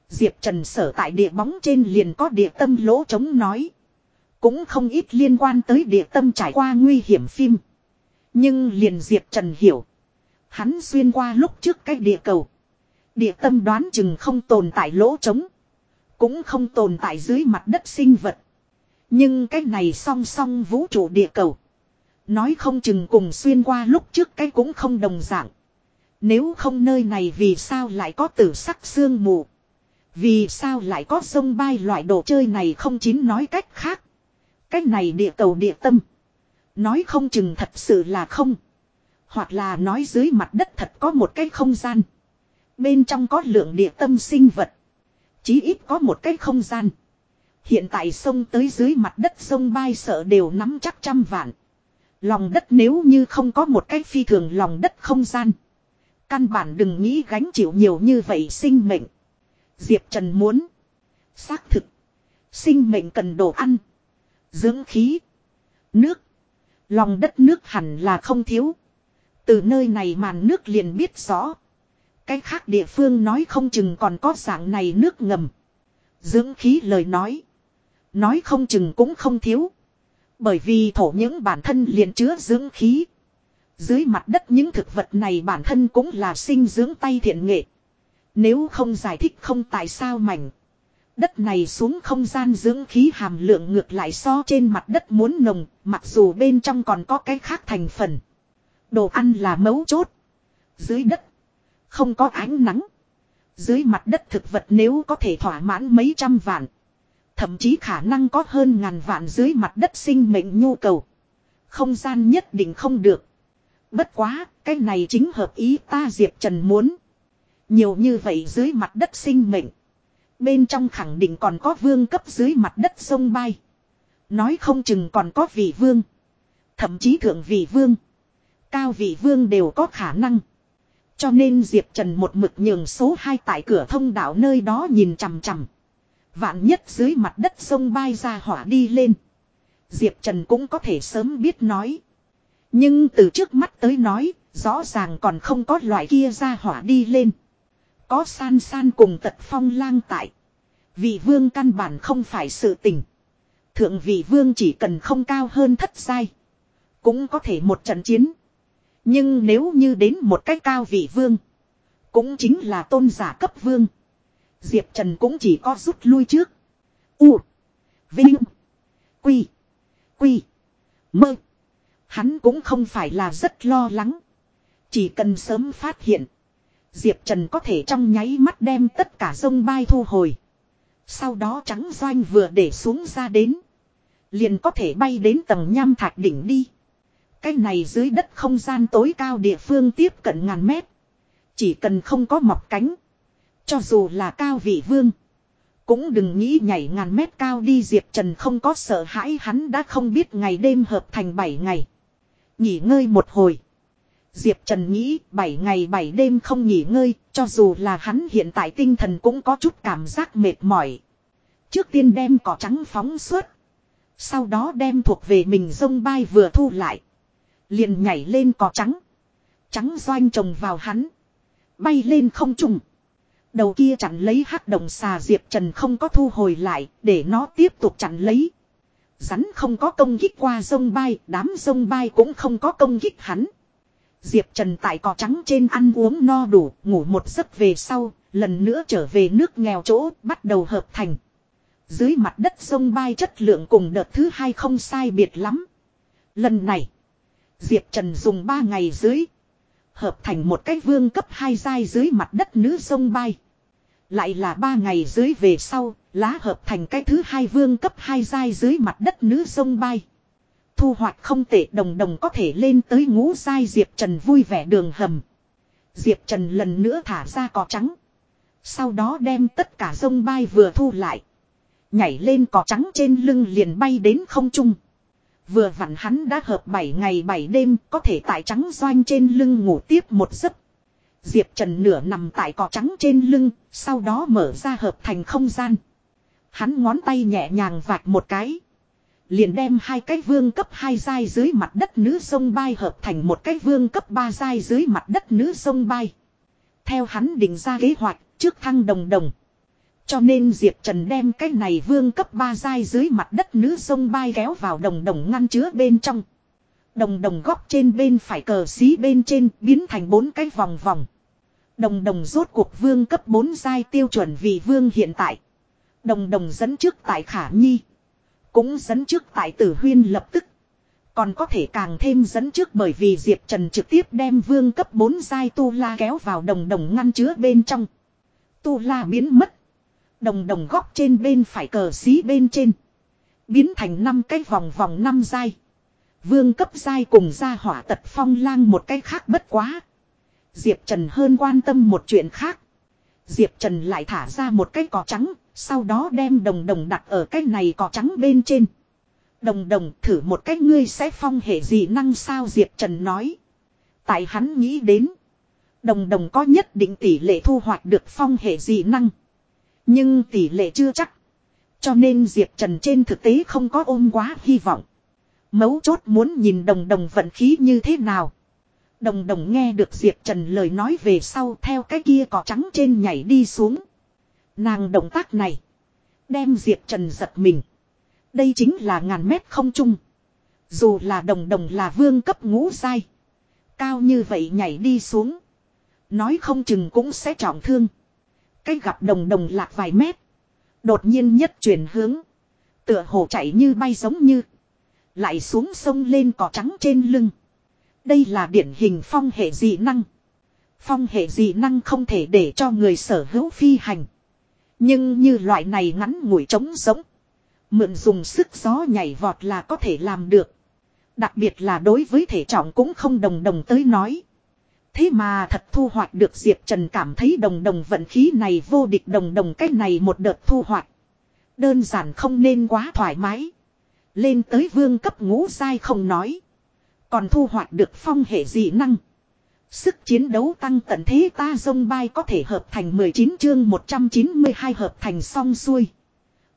Diệp Trần sở tại địa bóng trên liền có địa tâm lỗ chống nói. Cũng không ít liên quan tới địa tâm trải qua nguy hiểm phim. Nhưng liền Diệp Trần hiểu. Hắn xuyên qua lúc trước cái địa cầu. Địa tâm đoán chừng không tồn tại lỗ trống. Cũng không tồn tại dưới mặt đất sinh vật. Nhưng cái này song song vũ trụ địa cầu. Nói không chừng cùng xuyên qua lúc trước cái cũng không đồng dạng. Nếu không nơi này vì sao lại có tử sắc xương mù. Vì sao lại có sông bay loại đồ chơi này không chín nói cách khác cái này địa cầu địa tâm. Nói không chừng thật sự là không. Hoặc là nói dưới mặt đất thật có một cái không gian. Bên trong có lượng địa tâm sinh vật. Chí ít có một cái không gian. Hiện tại sông tới dưới mặt đất sông bay sợ đều nắm chắc trăm vạn. Lòng đất nếu như không có một cái phi thường lòng đất không gian. Căn bản đừng nghĩ gánh chịu nhiều như vậy sinh mệnh. Diệp Trần muốn. Xác thực. Sinh mệnh cần đồ ăn. Dưỡng khí. Nước. Lòng đất nước hẳn là không thiếu. Từ nơi này màn nước liền biết rõ. Cái khác địa phương nói không chừng còn có dạng này nước ngầm. Dưỡng khí lời nói. Nói không chừng cũng không thiếu. Bởi vì thổ những bản thân liền chứa dưỡng khí. Dưới mặt đất những thực vật này bản thân cũng là sinh dưỡng tay thiện nghệ. Nếu không giải thích không tại sao mảnh. Đất này xuống không gian dưỡng khí hàm lượng ngược lại so trên mặt đất muốn nồng, mặc dù bên trong còn có cái khác thành phần. Đồ ăn là mấu chốt. Dưới đất, không có ánh nắng. Dưới mặt đất thực vật nếu có thể thỏa mãn mấy trăm vạn. Thậm chí khả năng có hơn ngàn vạn dưới mặt đất sinh mệnh nhu cầu. Không gian nhất định không được. Bất quá, cái này chính hợp ý ta Diệp Trần muốn. Nhiều như vậy dưới mặt đất sinh mệnh. Bên trong khẳng định còn có vương cấp dưới mặt đất sông bay. Nói không chừng còn có vị vương. Thậm chí thượng vị vương. Cao vị vương đều có khả năng. Cho nên Diệp Trần một mực nhường số 2 tại cửa thông đạo nơi đó nhìn chằm chằm. Vạn nhất dưới mặt đất sông bay ra hỏa đi lên. Diệp Trần cũng có thể sớm biết nói. Nhưng từ trước mắt tới nói, rõ ràng còn không có loại kia ra hỏa đi lên. Có san san cùng tật phong lang tại. Vị vương căn bản không phải sự tình. Thượng vị vương chỉ cần không cao hơn thất sai Cũng có thể một trận chiến. Nhưng nếu như đến một cách cao vị vương. Cũng chính là tôn giả cấp vương. Diệp Trần cũng chỉ có rút lui trước. U. Vinh. Quy. Quy. Mơ. Hắn cũng không phải là rất lo lắng. Chỉ cần sớm phát hiện. Diệp Trần có thể trong nháy mắt đem tất cả sông bay thu hồi. Sau đó trắng doanh vừa để xuống ra đến. Liền có thể bay đến tầng nham thạch đỉnh đi. Cái này dưới đất không gian tối cao địa phương tiếp cận ngàn mét. Chỉ cần không có mọc cánh. Cho dù là cao vị vương. Cũng đừng nghĩ nhảy ngàn mét cao đi Diệp Trần không có sợ hãi hắn đã không biết ngày đêm hợp thành 7 ngày. Nghỉ ngơi một hồi. Diệp Trần nghĩ 7 ngày 7 đêm không nghỉ ngơi, cho dù là hắn hiện tại tinh thần cũng có chút cảm giác mệt mỏi. Trước tiên đem cỏ trắng phóng suốt. Sau đó đem thuộc về mình sông bay vừa thu lại. Liền nhảy lên cỏ trắng. Trắng doanh trồng vào hắn. Bay lên không trùng. Đầu kia chặn lấy hắc đồng xà Diệp Trần không có thu hồi lại để nó tiếp tục chặn lấy. Rắn không có công kích qua sông bay, đám sông bay cũng không có công kích hắn. Diệp Trần tại cỏ trắng trên ăn uống no đủ, ngủ một giấc về sau, lần nữa trở về nước nghèo chỗ, bắt đầu hợp thành. Dưới mặt đất sông bay chất lượng cùng đợt thứ hai không sai biệt lắm. Lần này, Diệp Trần dùng 3 ngày dưới, hợp thành một cái vương cấp 2 giai dưới mặt đất nữ sông bay. Lại là 3 ngày dưới về sau, lá hợp thành cái thứ hai vương cấp 2 giai dưới mặt đất nữ sông bay. Thu hoạch không tệ đồng đồng có thể lên tới ngũ giai Diệp Trần vui vẻ đường hầm. Diệp Trần lần nữa thả ra cỏ trắng. Sau đó đem tất cả sông bay vừa thu lại. Nhảy lên cỏ trắng trên lưng liền bay đến không trung. Vừa vặn hắn đã hợp 7 ngày 7 đêm có thể tại trắng doanh trên lưng ngủ tiếp một giấc. Diệp Trần nửa nằm tại cỏ trắng trên lưng, sau đó mở ra hợp thành không gian. Hắn ngón tay nhẹ nhàng vạch một cái. Liền đem hai cái vương cấp 2 giai dưới mặt đất nữ sông bay hợp thành một cái vương cấp 3 giai dưới mặt đất nữ sông bay. Theo hắn định ra kế hoạch, trước thăng đồng đồng. Cho nên Diệp Trần đem cái này vương cấp 3 giai dưới mặt đất nữ sông bay kéo vào đồng đồng ngăn chứa bên trong. Đồng đồng góc trên bên phải cờ xí bên trên biến thành bốn cái vòng vòng. Đồng đồng rốt cuộc vương cấp 4 giai tiêu chuẩn vì vương hiện tại. Đồng đồng dẫn trước tại Khả Nhi. Cũng dẫn trước tại Tử Huyên lập tức. Còn có thể càng thêm dẫn trước bởi vì Diệp Trần trực tiếp đem vương cấp 4 giai tu la kéo vào đồng đồng ngăn chứa bên trong. Tu la biến mất. Đồng đồng góc trên bên phải cờ xí bên trên. Biến thành năm cái vòng vòng năm giai. Vương cấp giai cùng ra hỏa tật phong lang một cái khác bất quá. Diệp Trần hơn quan tâm một chuyện khác. Diệp Trần lại thả ra một cái cỏ trắng, sau đó đem đồng đồng đặt ở cái này cỏ trắng bên trên. Đồng đồng thử một cách ngươi sẽ phong hệ gì năng sao Diệp Trần nói. Tại hắn nghĩ đến. Đồng đồng có nhất định tỷ lệ thu hoạch được phong hệ dị năng. Nhưng tỷ lệ chưa chắc. Cho nên Diệp Trần trên thực tế không có ôm quá hy vọng. Mấu chốt muốn nhìn đồng đồng vận khí như thế nào. Đồng đồng nghe được Diệp Trần lời nói về sau theo cái kia cỏ trắng trên nhảy đi xuống. Nàng động tác này. Đem Diệp Trần giật mình. Đây chính là ngàn mét không trung. Dù là đồng đồng là vương cấp ngũ sai. Cao như vậy nhảy đi xuống. Nói không chừng cũng sẽ trọng thương. cách gặp đồng đồng lạc vài mét. Đột nhiên nhất chuyển hướng. Tựa hồ chạy như bay giống như. Lại xuống sông lên cỏ trắng trên lưng. Đây là điển hình phong hệ dị năng. Phong hệ dị năng không thể để cho người sở hữu phi hành. Nhưng như loại này ngắn ngủi trống sống, Mượn dùng sức gió nhảy vọt là có thể làm được. Đặc biệt là đối với thể trọng cũng không đồng đồng tới nói. Thế mà thật thu hoạch được Diệp Trần cảm thấy đồng đồng vận khí này vô địch đồng đồng cách này một đợt thu hoạch. Đơn giản không nên quá thoải mái. Lên tới vương cấp ngũ sai không nói. Còn thu hoạch được phong hệ dị năng. Sức chiến đấu tăng tận thế ta dông bay có thể hợp thành 19 chương 192 hợp thành song xuôi.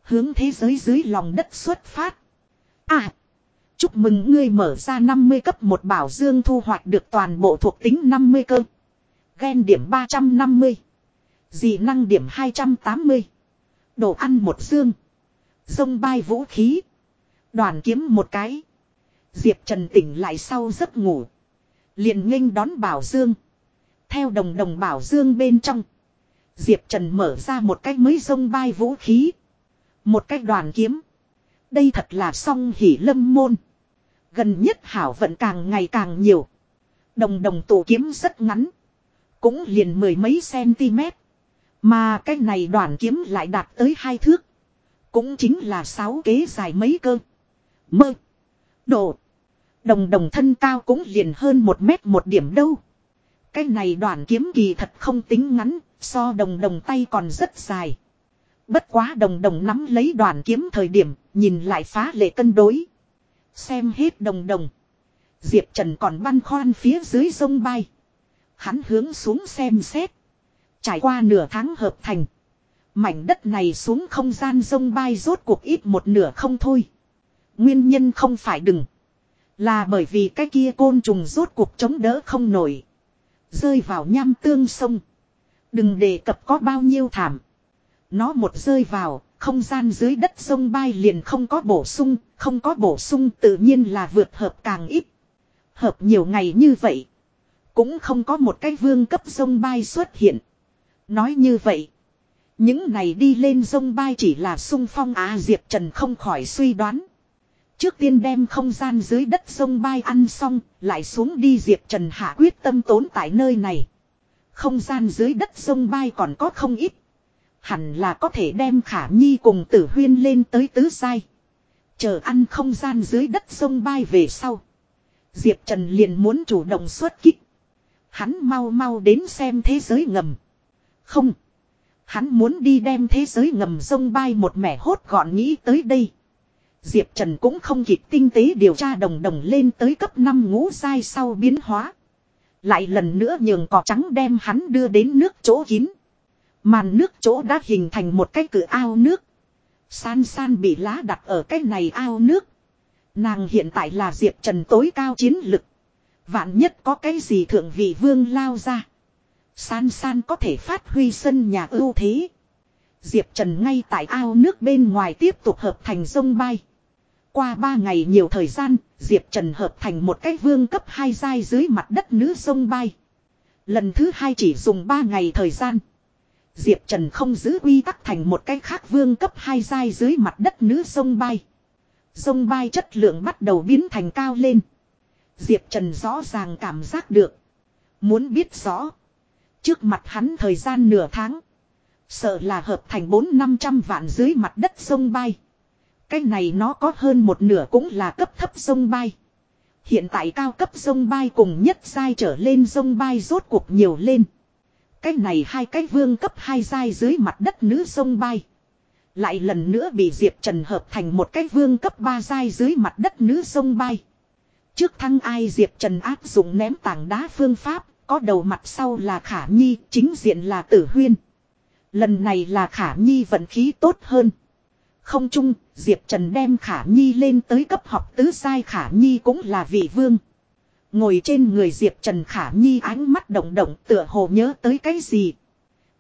Hướng thế giới dưới lòng đất xuất phát. À! Chúc mừng ngươi mở ra 50 cấp một bảo dương thu hoạch được toàn bộ thuộc tính 50 cơ. Gen điểm 350. Dị năng điểm 280. Đồ ăn một dương. Dông bay vũ khí. Đoàn kiếm một cái. Diệp Trần tỉnh lại sau giấc ngủ. Liền nghênh đón Bảo Dương. Theo đồng đồng Bảo Dương bên trong. Diệp Trần mở ra một cách mới sông bay vũ khí. Một cách đoàn kiếm. Đây thật là song hỉ lâm môn. Gần nhất hảo vận càng ngày càng nhiều. Đồng đồng tổ kiếm rất ngắn. Cũng liền mười mấy cm. Mà cái này đoàn kiếm lại đạt tới hai thước. Cũng chính là sáu kế dài mấy cơ. Mơ. Độ. Đồng đồng thân cao cũng liền hơn một mét một điểm đâu. Cái này đoàn kiếm kỳ thật không tính ngắn, so đồng đồng tay còn rất dài. Bất quá đồng đồng nắm lấy đoàn kiếm thời điểm, nhìn lại phá lệ cân đối. Xem hết đồng đồng. Diệp Trần còn băn khoăn phía dưới sông bay. Hắn hướng xuống xem xét. Trải qua nửa tháng hợp thành. Mảnh đất này xuống không gian sông bay rốt cuộc ít một nửa không thôi. Nguyên nhân không phải đừng. Là bởi vì cái kia côn trùng rốt cuộc chống đỡ không nổi. Rơi vào nham tương sông. Đừng đề cập có bao nhiêu thảm. Nó một rơi vào, không gian dưới đất sông bay liền không có bổ sung, không có bổ sung tự nhiên là vượt hợp càng ít. Hợp nhiều ngày như vậy. Cũng không có một cái vương cấp sông bay xuất hiện. Nói như vậy. Những này đi lên sông bay chỉ là sung phong Á Diệp Trần không khỏi suy đoán. Trước tiên đem không gian dưới đất sông bay ăn xong, lại xuống đi Diệp Trần hạ quyết tâm tốn tại nơi này. Không gian dưới đất sông bay còn có không ít. Hẳn là có thể đem khả nhi cùng tử huyên lên tới tứ sai. Chờ ăn không gian dưới đất sông bay về sau. Diệp Trần liền muốn chủ động xuất kích. Hắn mau mau đến xem thế giới ngầm. Không. Hắn muốn đi đem thế giới ngầm sông bay một mẻ hốt gọn nghĩ tới đây. Diệp Trần cũng không kịp tinh tế điều tra đồng đồng lên tới cấp 5 ngũ sai sau biến hóa. Lại lần nữa nhường cỏ trắng đem hắn đưa đến nước chỗ kín. Màn nước chỗ đã hình thành một cái cửa ao nước. San san bị lá đặt ở cái này ao nước. Nàng hiện tại là Diệp Trần tối cao chiến lực. Vạn nhất có cái gì thượng vị vương lao ra. San san có thể phát huy sân nhà ưu thế. Diệp Trần ngay tại ao nước bên ngoài tiếp tục hợp thành sông bay. Qua ba ngày nhiều thời gian, Diệp Trần hợp thành một cái vương cấp hai giai dưới mặt đất nữ sông bay. Lần thứ hai chỉ dùng ba ngày thời gian. Diệp Trần không giữ quy tắc thành một cái khác vương cấp hai giai dưới mặt đất nữ sông bay. Sông bay chất lượng bắt đầu biến thành cao lên. Diệp Trần rõ ràng cảm giác được. Muốn biết rõ. Trước mặt hắn thời gian nửa tháng. Sợ là hợp thành 4-500 vạn dưới mặt đất sông bay. Cái này nó có hơn một nửa cũng là cấp thấp sông bay. Hiện tại cao cấp sông bay cùng nhất sai trở lên sông bay rốt cuộc nhiều lên. Cái này hai cái vương cấp hai giai dưới mặt đất nữ sông bay. Lại lần nữa bị Diệp Trần hợp thành một cái vương cấp ba giai dưới mặt đất nữ sông bay. Trước thăng ai Diệp Trần áp dụng ném tảng đá phương pháp, có đầu mặt sau là Khả Nhi, chính diện là Tử Huyên. Lần này là Khả Nhi vận khí tốt hơn. Không chung, Diệp Trần đem Khả Nhi lên tới cấp học tứ sai Khả Nhi cũng là vị vương. Ngồi trên người Diệp Trần Khả Nhi ánh mắt động động tựa hồ nhớ tới cái gì.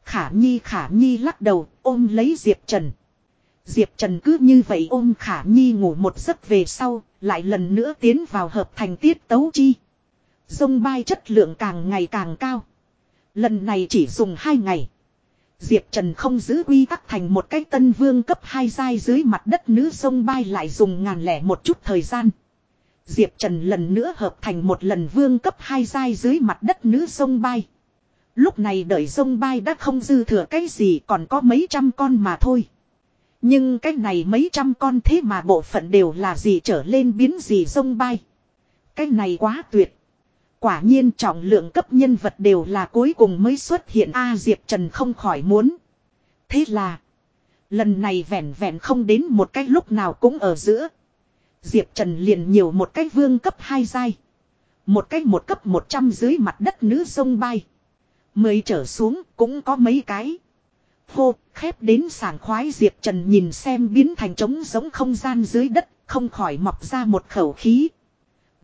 Khả Nhi Khả Nhi lắc đầu ôm lấy Diệp Trần. Diệp Trần cứ như vậy ôm Khả Nhi ngủ một giấc về sau, lại lần nữa tiến vào hợp thành tiết tấu chi. Dông bay chất lượng càng ngày càng cao. Lần này chỉ dùng 2 ngày. Diệp Trần không giữ quy tắc thành một cái tân vương cấp 2 giai dưới mặt đất nữ sông bay lại dùng ngàn lẻ một chút thời gian. Diệp Trần lần nữa hợp thành một lần vương cấp 2 giai dưới mặt đất nữ sông bay. Lúc này đợi sông bay đã không dư thừa cái gì còn có mấy trăm con mà thôi. Nhưng cái này mấy trăm con thế mà bộ phận đều là gì trở lên biến gì sông bay. Cái này quá tuyệt. Quả nhiên trọng lượng cấp nhân vật đều là cuối cùng mới xuất hiện A Diệp Trần không khỏi muốn. Thế là. Lần này vẹn vẹn không đến một cái lúc nào cũng ở giữa. Diệp Trần liền nhiều một cái vương cấp hai giai. Một cái một cấp 100 dưới mặt đất nữ sông bay. Mới trở xuống cũng có mấy cái. Hô, khép đến sảng khoái Diệp Trần nhìn xem biến thành trống giống không gian dưới đất, không khỏi mọc ra một khẩu khí.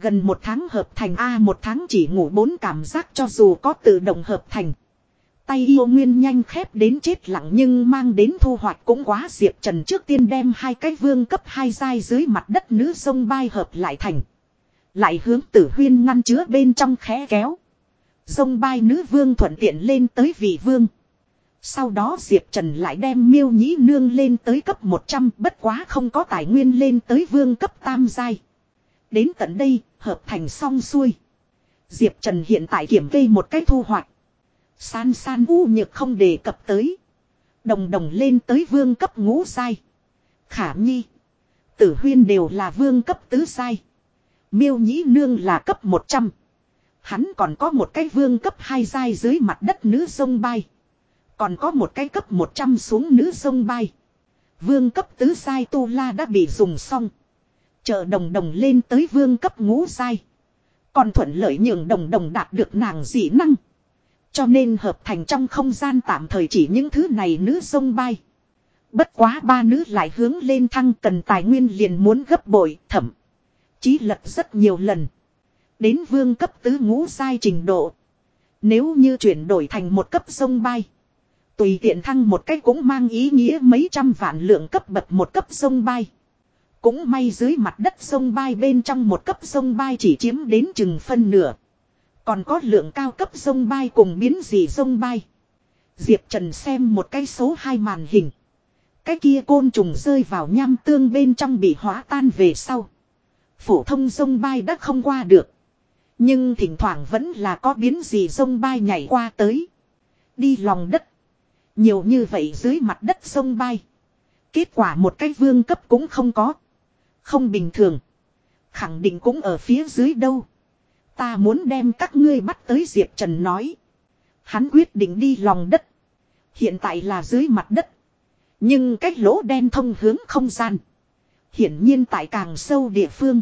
Gần một tháng hợp thành A một tháng chỉ ngủ bốn cảm giác cho dù có tự động hợp thành. Tay yêu nguyên nhanh khép đến chết lặng nhưng mang đến thu hoạch cũng quá Diệp Trần trước tiên đem hai cái vương cấp hai giai dưới mặt đất nữ sông bay hợp lại thành. Lại hướng tử huyên ngăn chứa bên trong khẽ kéo. Sông bay nữ vương thuận tiện lên tới vị vương. Sau đó Diệp Trần lại đem miêu nhĩ nương lên tới cấp 100 bất quá không có tài nguyên lên tới vương cấp tam giai. Đến tận đây, hợp thành xong xuôi. Diệp Trần hiện tại kiểm kê một cái thu hoạch. San san u nhược không đề cập tới. Đồng đồng lên tới vương cấp ngũ sai. Khả nhi. Tử huyên đều là vương cấp tứ sai. Miêu nhĩ nương là cấp 100. Hắn còn có một cái vương cấp hai sai dưới mặt đất nữ sông bay. Còn có một cái cấp 100 xuống nữ sông bay. Vương cấp tứ sai tu la đã bị dùng xong. Chờ đồng đồng lên tới vương cấp ngũ sai. Còn thuận lợi nhường đồng đồng đạt được nàng dị năng. Cho nên hợp thành trong không gian tạm thời chỉ những thứ này nữ sông bay. Bất quá ba nữ lại hướng lên thăng cần tài nguyên liền muốn gấp bội thẩm. Chí lật rất nhiều lần. Đến vương cấp tứ ngũ sai trình độ. Nếu như chuyển đổi thành một cấp sông bay. Tùy tiện thăng một cách cũng mang ý nghĩa mấy trăm vạn lượng cấp bậc một cấp sông bay. Cũng may dưới mặt đất sông bay bên trong một cấp sông bay chỉ chiếm đến chừng phân nửa. Còn có lượng cao cấp sông bay cùng biến dị sông bay. Diệp Trần xem một cái số hai màn hình. Cái kia côn trùng rơi vào nham tương bên trong bị hóa tan về sau. Phổ thông sông bay đã không qua được. Nhưng thỉnh thoảng vẫn là có biến gì sông bay nhảy qua tới. Đi lòng đất. Nhiều như vậy dưới mặt đất sông bay. Kết quả một cái vương cấp cũng không có. Không bình thường. Khẳng định cũng ở phía dưới đâu. Ta muốn đem các ngươi bắt tới Diệp Trần nói. Hắn quyết định đi lòng đất. Hiện tại là dưới mặt đất. Nhưng cách lỗ đen thông hướng không gian. Hiển nhiên tại càng sâu địa phương.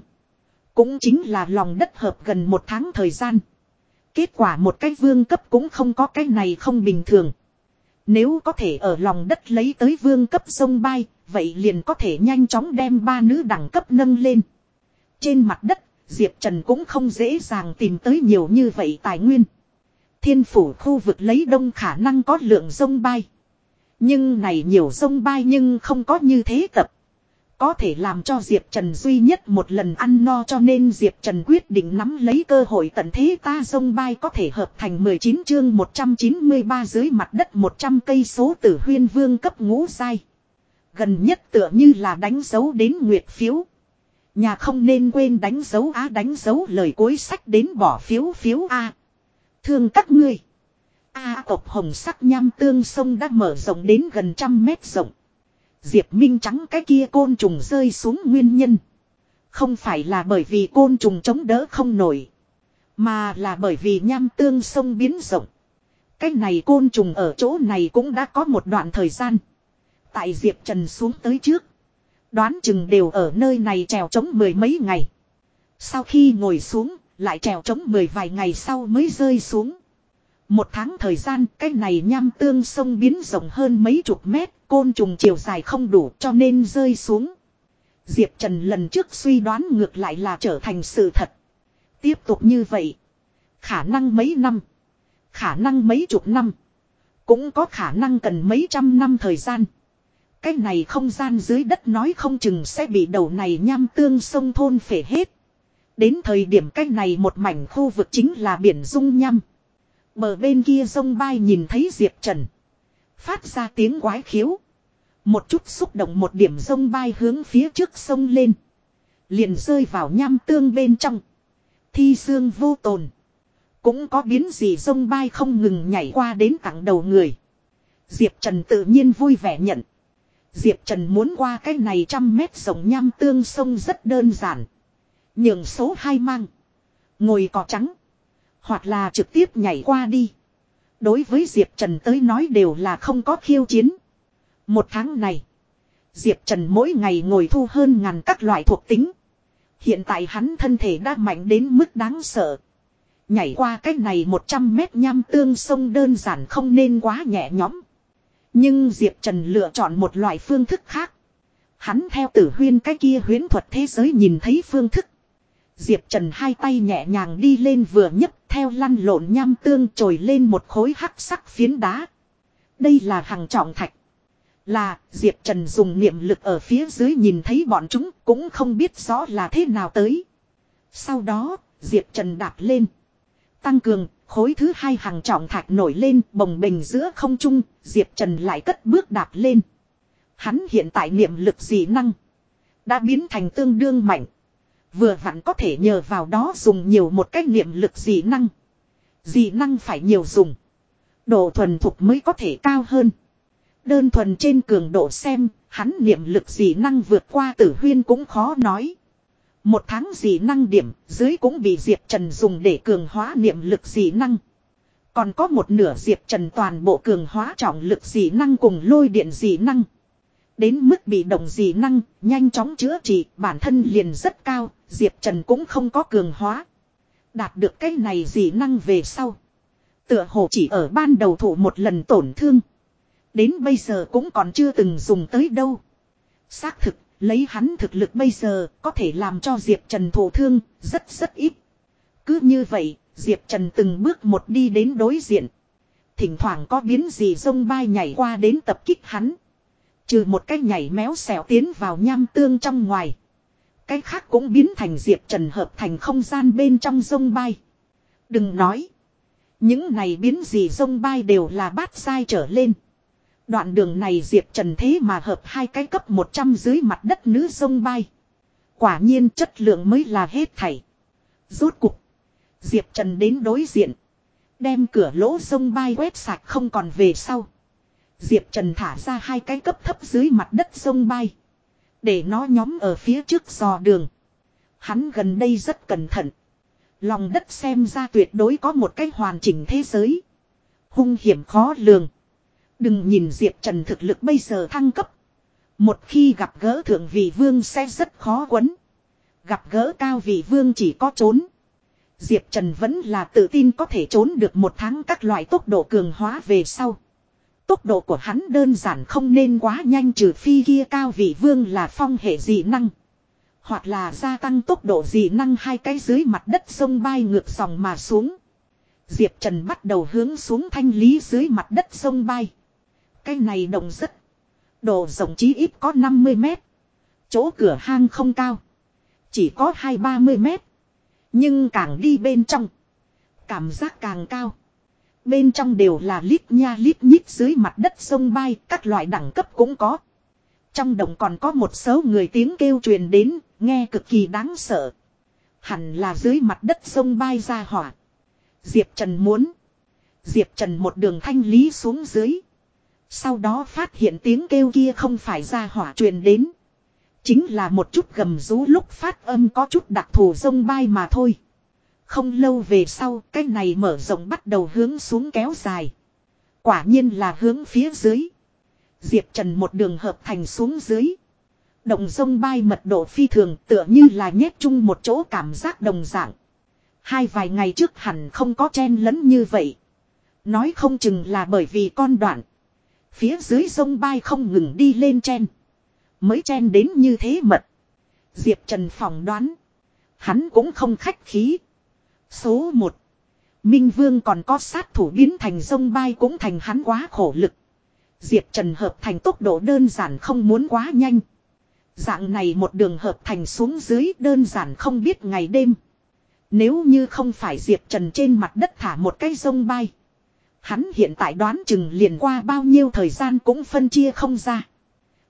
Cũng chính là lòng đất hợp gần một tháng thời gian. Kết quả một cái vương cấp cũng không có cái này không bình thường. Nếu có thể ở lòng đất lấy tới vương cấp sông bay, vậy liền có thể nhanh chóng đem ba nữ đẳng cấp nâng lên. Trên mặt đất, Diệp Trần cũng không dễ dàng tìm tới nhiều như vậy tài nguyên. Thiên phủ khu vực lấy đông khả năng có lượng sông bay. Nhưng này nhiều sông bay nhưng không có như thế tập. Có thể làm cho Diệp Trần duy nhất một lần ăn no cho nên Diệp Trần quyết định nắm lấy cơ hội tận thế ta sông bay có thể hợp thành 19 chương 193 dưới mặt đất 100 cây số tử huyên vương cấp ngũ sai. Gần nhất tựa như là đánh dấu đến nguyệt phiếu. Nhà không nên quên đánh dấu á, đánh dấu lời cuối sách đến bỏ phiếu phiếu A. Thương các ngươi. A tộc hồng sắc nham tương sông đã mở rộng đến gần trăm mét rộng. Diệp Minh trắng cái kia côn trùng rơi xuống nguyên nhân. Không phải là bởi vì côn trùng chống đỡ không nổi. Mà là bởi vì nham tương sông biến rộng. Cái này côn trùng ở chỗ này cũng đã có một đoạn thời gian. Tại Diệp Trần xuống tới trước. Đoán chừng đều ở nơi này trèo trống mười mấy ngày. Sau khi ngồi xuống, lại trèo trống mười vài ngày sau mới rơi xuống. Một tháng thời gian, cái này nham tương sông biến rộng hơn mấy chục mét, côn trùng chiều dài không đủ cho nên rơi xuống. Diệp Trần lần trước suy đoán ngược lại là trở thành sự thật. Tiếp tục như vậy. Khả năng mấy năm. Khả năng mấy chục năm. Cũng có khả năng cần mấy trăm năm thời gian. Cái này không gian dưới đất nói không chừng sẽ bị đầu này nham tương sông thôn phể hết. Đến thời điểm cái này một mảnh khu vực chính là biển dung nham. Bờ bên kia sông bay nhìn thấy Diệp Trần. Phát ra tiếng quái khiếu. Một chút xúc động một điểm sông bay hướng phía trước sông lên. Liền rơi vào nham tương bên trong. Thi xương vô tồn. Cũng có biến gì sông bay không ngừng nhảy qua đến tặng đầu người. Diệp Trần tự nhiên vui vẻ nhận. Diệp Trần muốn qua cái này trăm mét rộng nham tương sông rất đơn giản. Nhường số 2 mang. Ngồi cỏ trắng. Hoặc là trực tiếp nhảy qua đi. Đối với Diệp Trần tới nói đều là không có khiêu chiến. Một tháng này. Diệp Trần mỗi ngày ngồi thu hơn ngàn các loại thuộc tính. Hiện tại hắn thân thể đã mạnh đến mức đáng sợ. Nhảy qua cách này 100 mét nham tương sông đơn giản không nên quá nhẹ nhõm. Nhưng Diệp Trần lựa chọn một loại phương thức khác. Hắn theo tử huyên cái kia huyến thuật thế giới nhìn thấy phương thức. Diệp Trần hai tay nhẹ nhàng đi lên vừa nhấc theo lăn lộn nham tương trồi lên một khối hắc sắc phiến đá. Đây là hàng trọng thạch. Là, Diệp Trần dùng niệm lực ở phía dưới nhìn thấy bọn chúng cũng không biết rõ là thế nào tới. Sau đó, Diệp Trần đạp lên. Tăng cường, khối thứ hai hàng trọng thạch nổi lên bồng bình giữa không trung, Diệp Trần lại cất bước đạp lên. Hắn hiện tại niệm lực dị năng. Đã biến thành tương đương mạnh. Vừa vặn có thể nhờ vào đó dùng nhiều một cách niệm lực dị năng. Dị năng phải nhiều dùng. Độ thuần thục mới có thể cao hơn. Đơn thuần trên cường độ xem, hắn niệm lực dị năng vượt qua tử huyên cũng khó nói. Một tháng dị năng điểm, dưới cũng bị Diệp Trần dùng để cường hóa niệm lực dị năng. Còn có một nửa Diệp Trần toàn bộ cường hóa trọng lực dị năng cùng lôi điện dị năng. Đến mức bị động dị năng, nhanh chóng chữa trị, bản thân liền rất cao, Diệp Trần cũng không có cường hóa. Đạt được cái này dị năng về sau. Tựa hồ chỉ ở ban đầu thủ một lần tổn thương. Đến bây giờ cũng còn chưa từng dùng tới đâu. Xác thực, lấy hắn thực lực bây giờ có thể làm cho Diệp Trần thổ thương, rất rất ít. Cứ như vậy, Diệp Trần từng bước một đi đến đối diện. Thỉnh thoảng có biến gì sông bay nhảy qua đến tập kích hắn. Trừ một cái nhảy méo xẻo tiến vào nham tương trong ngoài. Cái khác cũng biến thành Diệp Trần hợp thành không gian bên trong sông bay. Đừng nói. Những này biến gì sông bay đều là bát sai trở lên. Đoạn đường này Diệp Trần thế mà hợp hai cái cấp 100 dưới mặt đất nữ sông bay. Quả nhiên chất lượng mới là hết thảy. Rốt cục. Diệp Trần đến đối diện. Đem cửa lỗ sông bay quét sạch không còn về sau. Diệp Trần thả ra hai cái cấp thấp dưới mặt đất sông bay. Để nó nhóm ở phía trước dò đường. Hắn gần đây rất cẩn thận. Lòng đất xem ra tuyệt đối có một cái hoàn chỉnh thế giới. Hung hiểm khó lường. Đừng nhìn Diệp Trần thực lực bây giờ thăng cấp. Một khi gặp gỡ thượng vị vương sẽ rất khó quấn. Gặp gỡ cao vị vương chỉ có trốn. Diệp Trần vẫn là tự tin có thể trốn được một tháng các loại tốc độ cường hóa về sau. Tốc độ của hắn đơn giản không nên quá nhanh trừ phi kia cao vị vương là phong hệ dị năng. Hoặc là gia tăng tốc độ dị năng hai cái dưới mặt đất sông bay ngược dòng mà xuống. Diệp Trần bắt đầu hướng xuống thanh lý dưới mặt đất sông bay. Cái này động rất. Độ rộng chí ít có 50 mét. Chỗ cửa hang không cao. Chỉ có 2-30 mét. Nhưng càng đi bên trong. Cảm giác càng cao. Bên trong đều là lít nha lít nhít dưới mặt đất sông bay. Các loại đẳng cấp cũng có. Trong đồng còn có một số người tiếng kêu truyền đến. Nghe cực kỳ đáng sợ. Hẳn là dưới mặt đất sông bay ra hỏa. Diệp Trần muốn. Diệp Trần một đường thanh lý xuống dưới. Sau đó phát hiện tiếng kêu kia không phải ra hỏa truyền đến. Chính là một chút gầm rú lúc phát âm có chút đặc thù sông bay mà thôi. Không lâu về sau, cái này mở rộng bắt đầu hướng xuống kéo dài. Quả nhiên là hướng phía dưới. Diệp Trần một đường hợp thành xuống dưới. Động sông bay mật độ phi thường tựa như là nhét chung một chỗ cảm giác đồng dạng. Hai vài ngày trước hẳn không có chen lẫn như vậy. Nói không chừng là bởi vì con đoạn. Phía dưới sông bay không ngừng đi lên chen. Mới chen đến như thế mật. Diệp Trần phỏng đoán. Hắn cũng không khách khí. Số 1. Minh Vương còn có sát thủ biến thành sông bay cũng thành hắn quá khổ lực. Diệp Trần hợp thành tốc độ đơn giản không muốn quá nhanh. Dạng này một đường hợp thành xuống dưới đơn giản không biết ngày đêm. Nếu như không phải Diệp Trần trên mặt đất thả một cái sông bay. Hắn hiện tại đoán chừng liền qua bao nhiêu thời gian cũng phân chia không ra.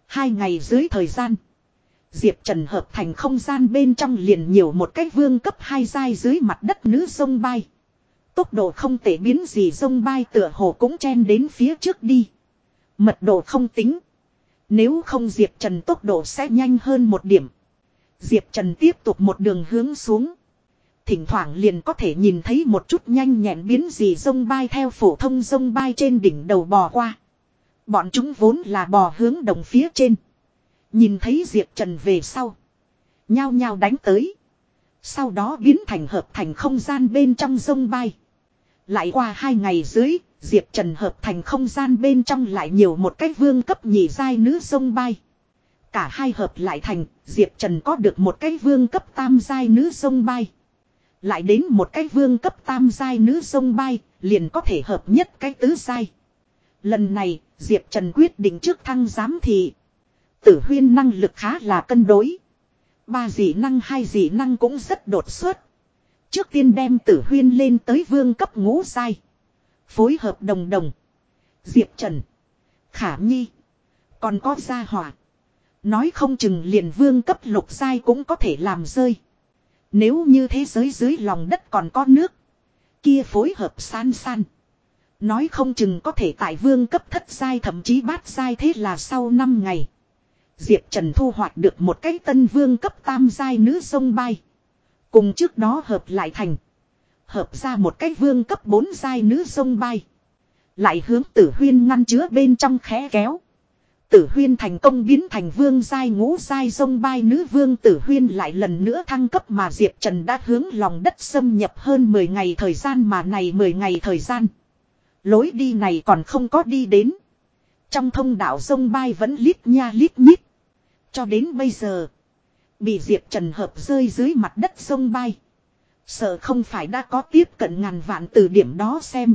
Hai ngày dưới thời gian. Diệp Trần hợp thành không gian bên trong liền nhiều một cái vương cấp hai dai dưới mặt đất nữ sông bay. Tốc độ không thể biến gì sông bay tựa hồ cũng chen đến phía trước đi. Mật độ không tính. Nếu không Diệp Trần tốc độ sẽ nhanh hơn một điểm. Diệp Trần tiếp tục một đường hướng xuống. Thỉnh thoảng liền có thể nhìn thấy một chút nhanh nhẹn biến gì sông bay theo phổ thông sông bay trên đỉnh đầu bò qua. Bọn chúng vốn là bò hướng đồng phía trên. Nhìn thấy Diệp Trần về sau. Nhao nhao đánh tới. Sau đó biến thành hợp thành không gian bên trong sông bay. Lại qua hai ngày dưới, Diệp Trần hợp thành không gian bên trong lại nhiều một cái vương cấp nhị giai nữ sông bay. Cả hai hợp lại thành, Diệp Trần có được một cái vương cấp tam giai nữ sông bay. Lại đến một cái vương cấp tam giai nữ sông bay, liền có thể hợp nhất cái tứ giai. Lần này, Diệp Trần quyết định trước thăng giám thị. Tử huyên năng lực khá là cân đối. Ba dị năng hai dị năng cũng rất đột xuất. Trước tiên đem tử huyên lên tới vương cấp ngũ sai. Phối hợp đồng đồng. Diệp Trần. Khả Nhi. Còn có gia hỏa. Nói không chừng liền vương cấp lục sai cũng có thể làm rơi. Nếu như thế giới dưới lòng đất còn có nước. Kia phối hợp san san. Nói không chừng có thể tại vương cấp thất sai thậm chí bát sai thế là sau 5 ngày. Diệp Trần thu hoạch được một cái tân vương cấp tam giai nữ sông bay. Cùng trước đó hợp lại thành. Hợp ra một cái vương cấp 4 giai nữ sông bay. Lại hướng tử huyên ngăn chứa bên trong khẽ kéo. Tử huyên thành công biến thành vương giai ngũ giai sông bay nữ vương tử huyên lại lần nữa thăng cấp mà Diệp Trần đã hướng lòng đất xâm nhập hơn 10 ngày thời gian mà này 10 ngày thời gian. Lối đi này còn không có đi đến. Trong thông đạo sông bay vẫn lít nha lít nhít. Cho đến bây giờ. Bị Diệp Trần hợp rơi dưới mặt đất sông bay. Sợ không phải đã có tiếp cận ngàn vạn từ điểm đó xem.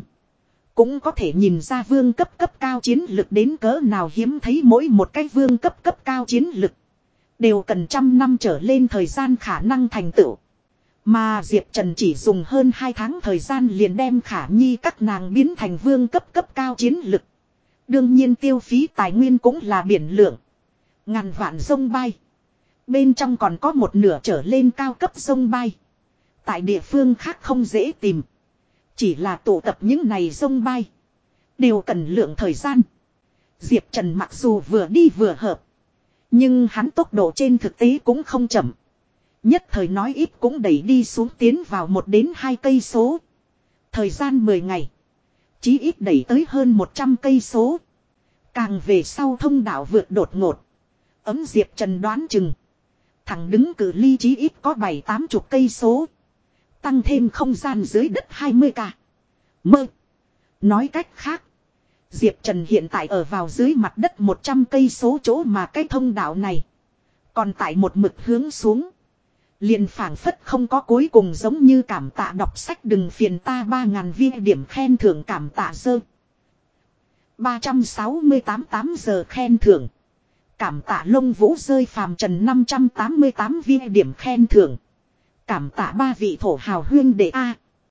Cũng có thể nhìn ra vương cấp cấp cao chiến lực đến cỡ nào hiếm thấy mỗi một cái vương cấp cấp cao chiến lực. Đều cần trăm năm trở lên thời gian khả năng thành tựu. Mà Diệp Trần chỉ dùng hơn 2 tháng thời gian liền đem khả nhi các nàng biến thành vương cấp cấp cao chiến lực. Đương nhiên tiêu phí tài nguyên cũng là biển lượng. Ngàn vạn sông bay. Bên trong còn có một nửa trở lên cao cấp sông bay. Tại địa phương khác không dễ tìm. Chỉ là tụ tập những này sông bay. Đều cần lượng thời gian. Diệp Trần mặc dù vừa đi vừa hợp. Nhưng hắn tốc độ trên thực tế cũng không chậm. Nhất thời nói ít cũng đẩy đi xuống tiến vào một đến hai cây số. Thời gian 10 ngày. Chí ít đẩy tới hơn 100 cây số. Càng về sau thông đạo vượt đột ngột. Ấm Diệp Trần đoán chừng. Thẳng đứng cử ly chí ít có 7-8 chục cây số. Tăng thêm không gian dưới đất 20k. Mơ. Nói cách khác. Diệp Trần hiện tại ở vào dưới mặt đất 100 cây số chỗ mà cái thông đạo này. Còn tại một mực hướng xuống. Liền phảng phất không có cuối cùng giống như cảm tạ đọc sách đừng phiền ta 3.000 viên điểm khen thưởng cảm tạ sơ. 368 giờ khen thưởng. Cảm tạ lông vũ rơi phàm trần 588 viên điểm khen thưởng. Cảm tạ ba vị thổ hào huyên đệ A.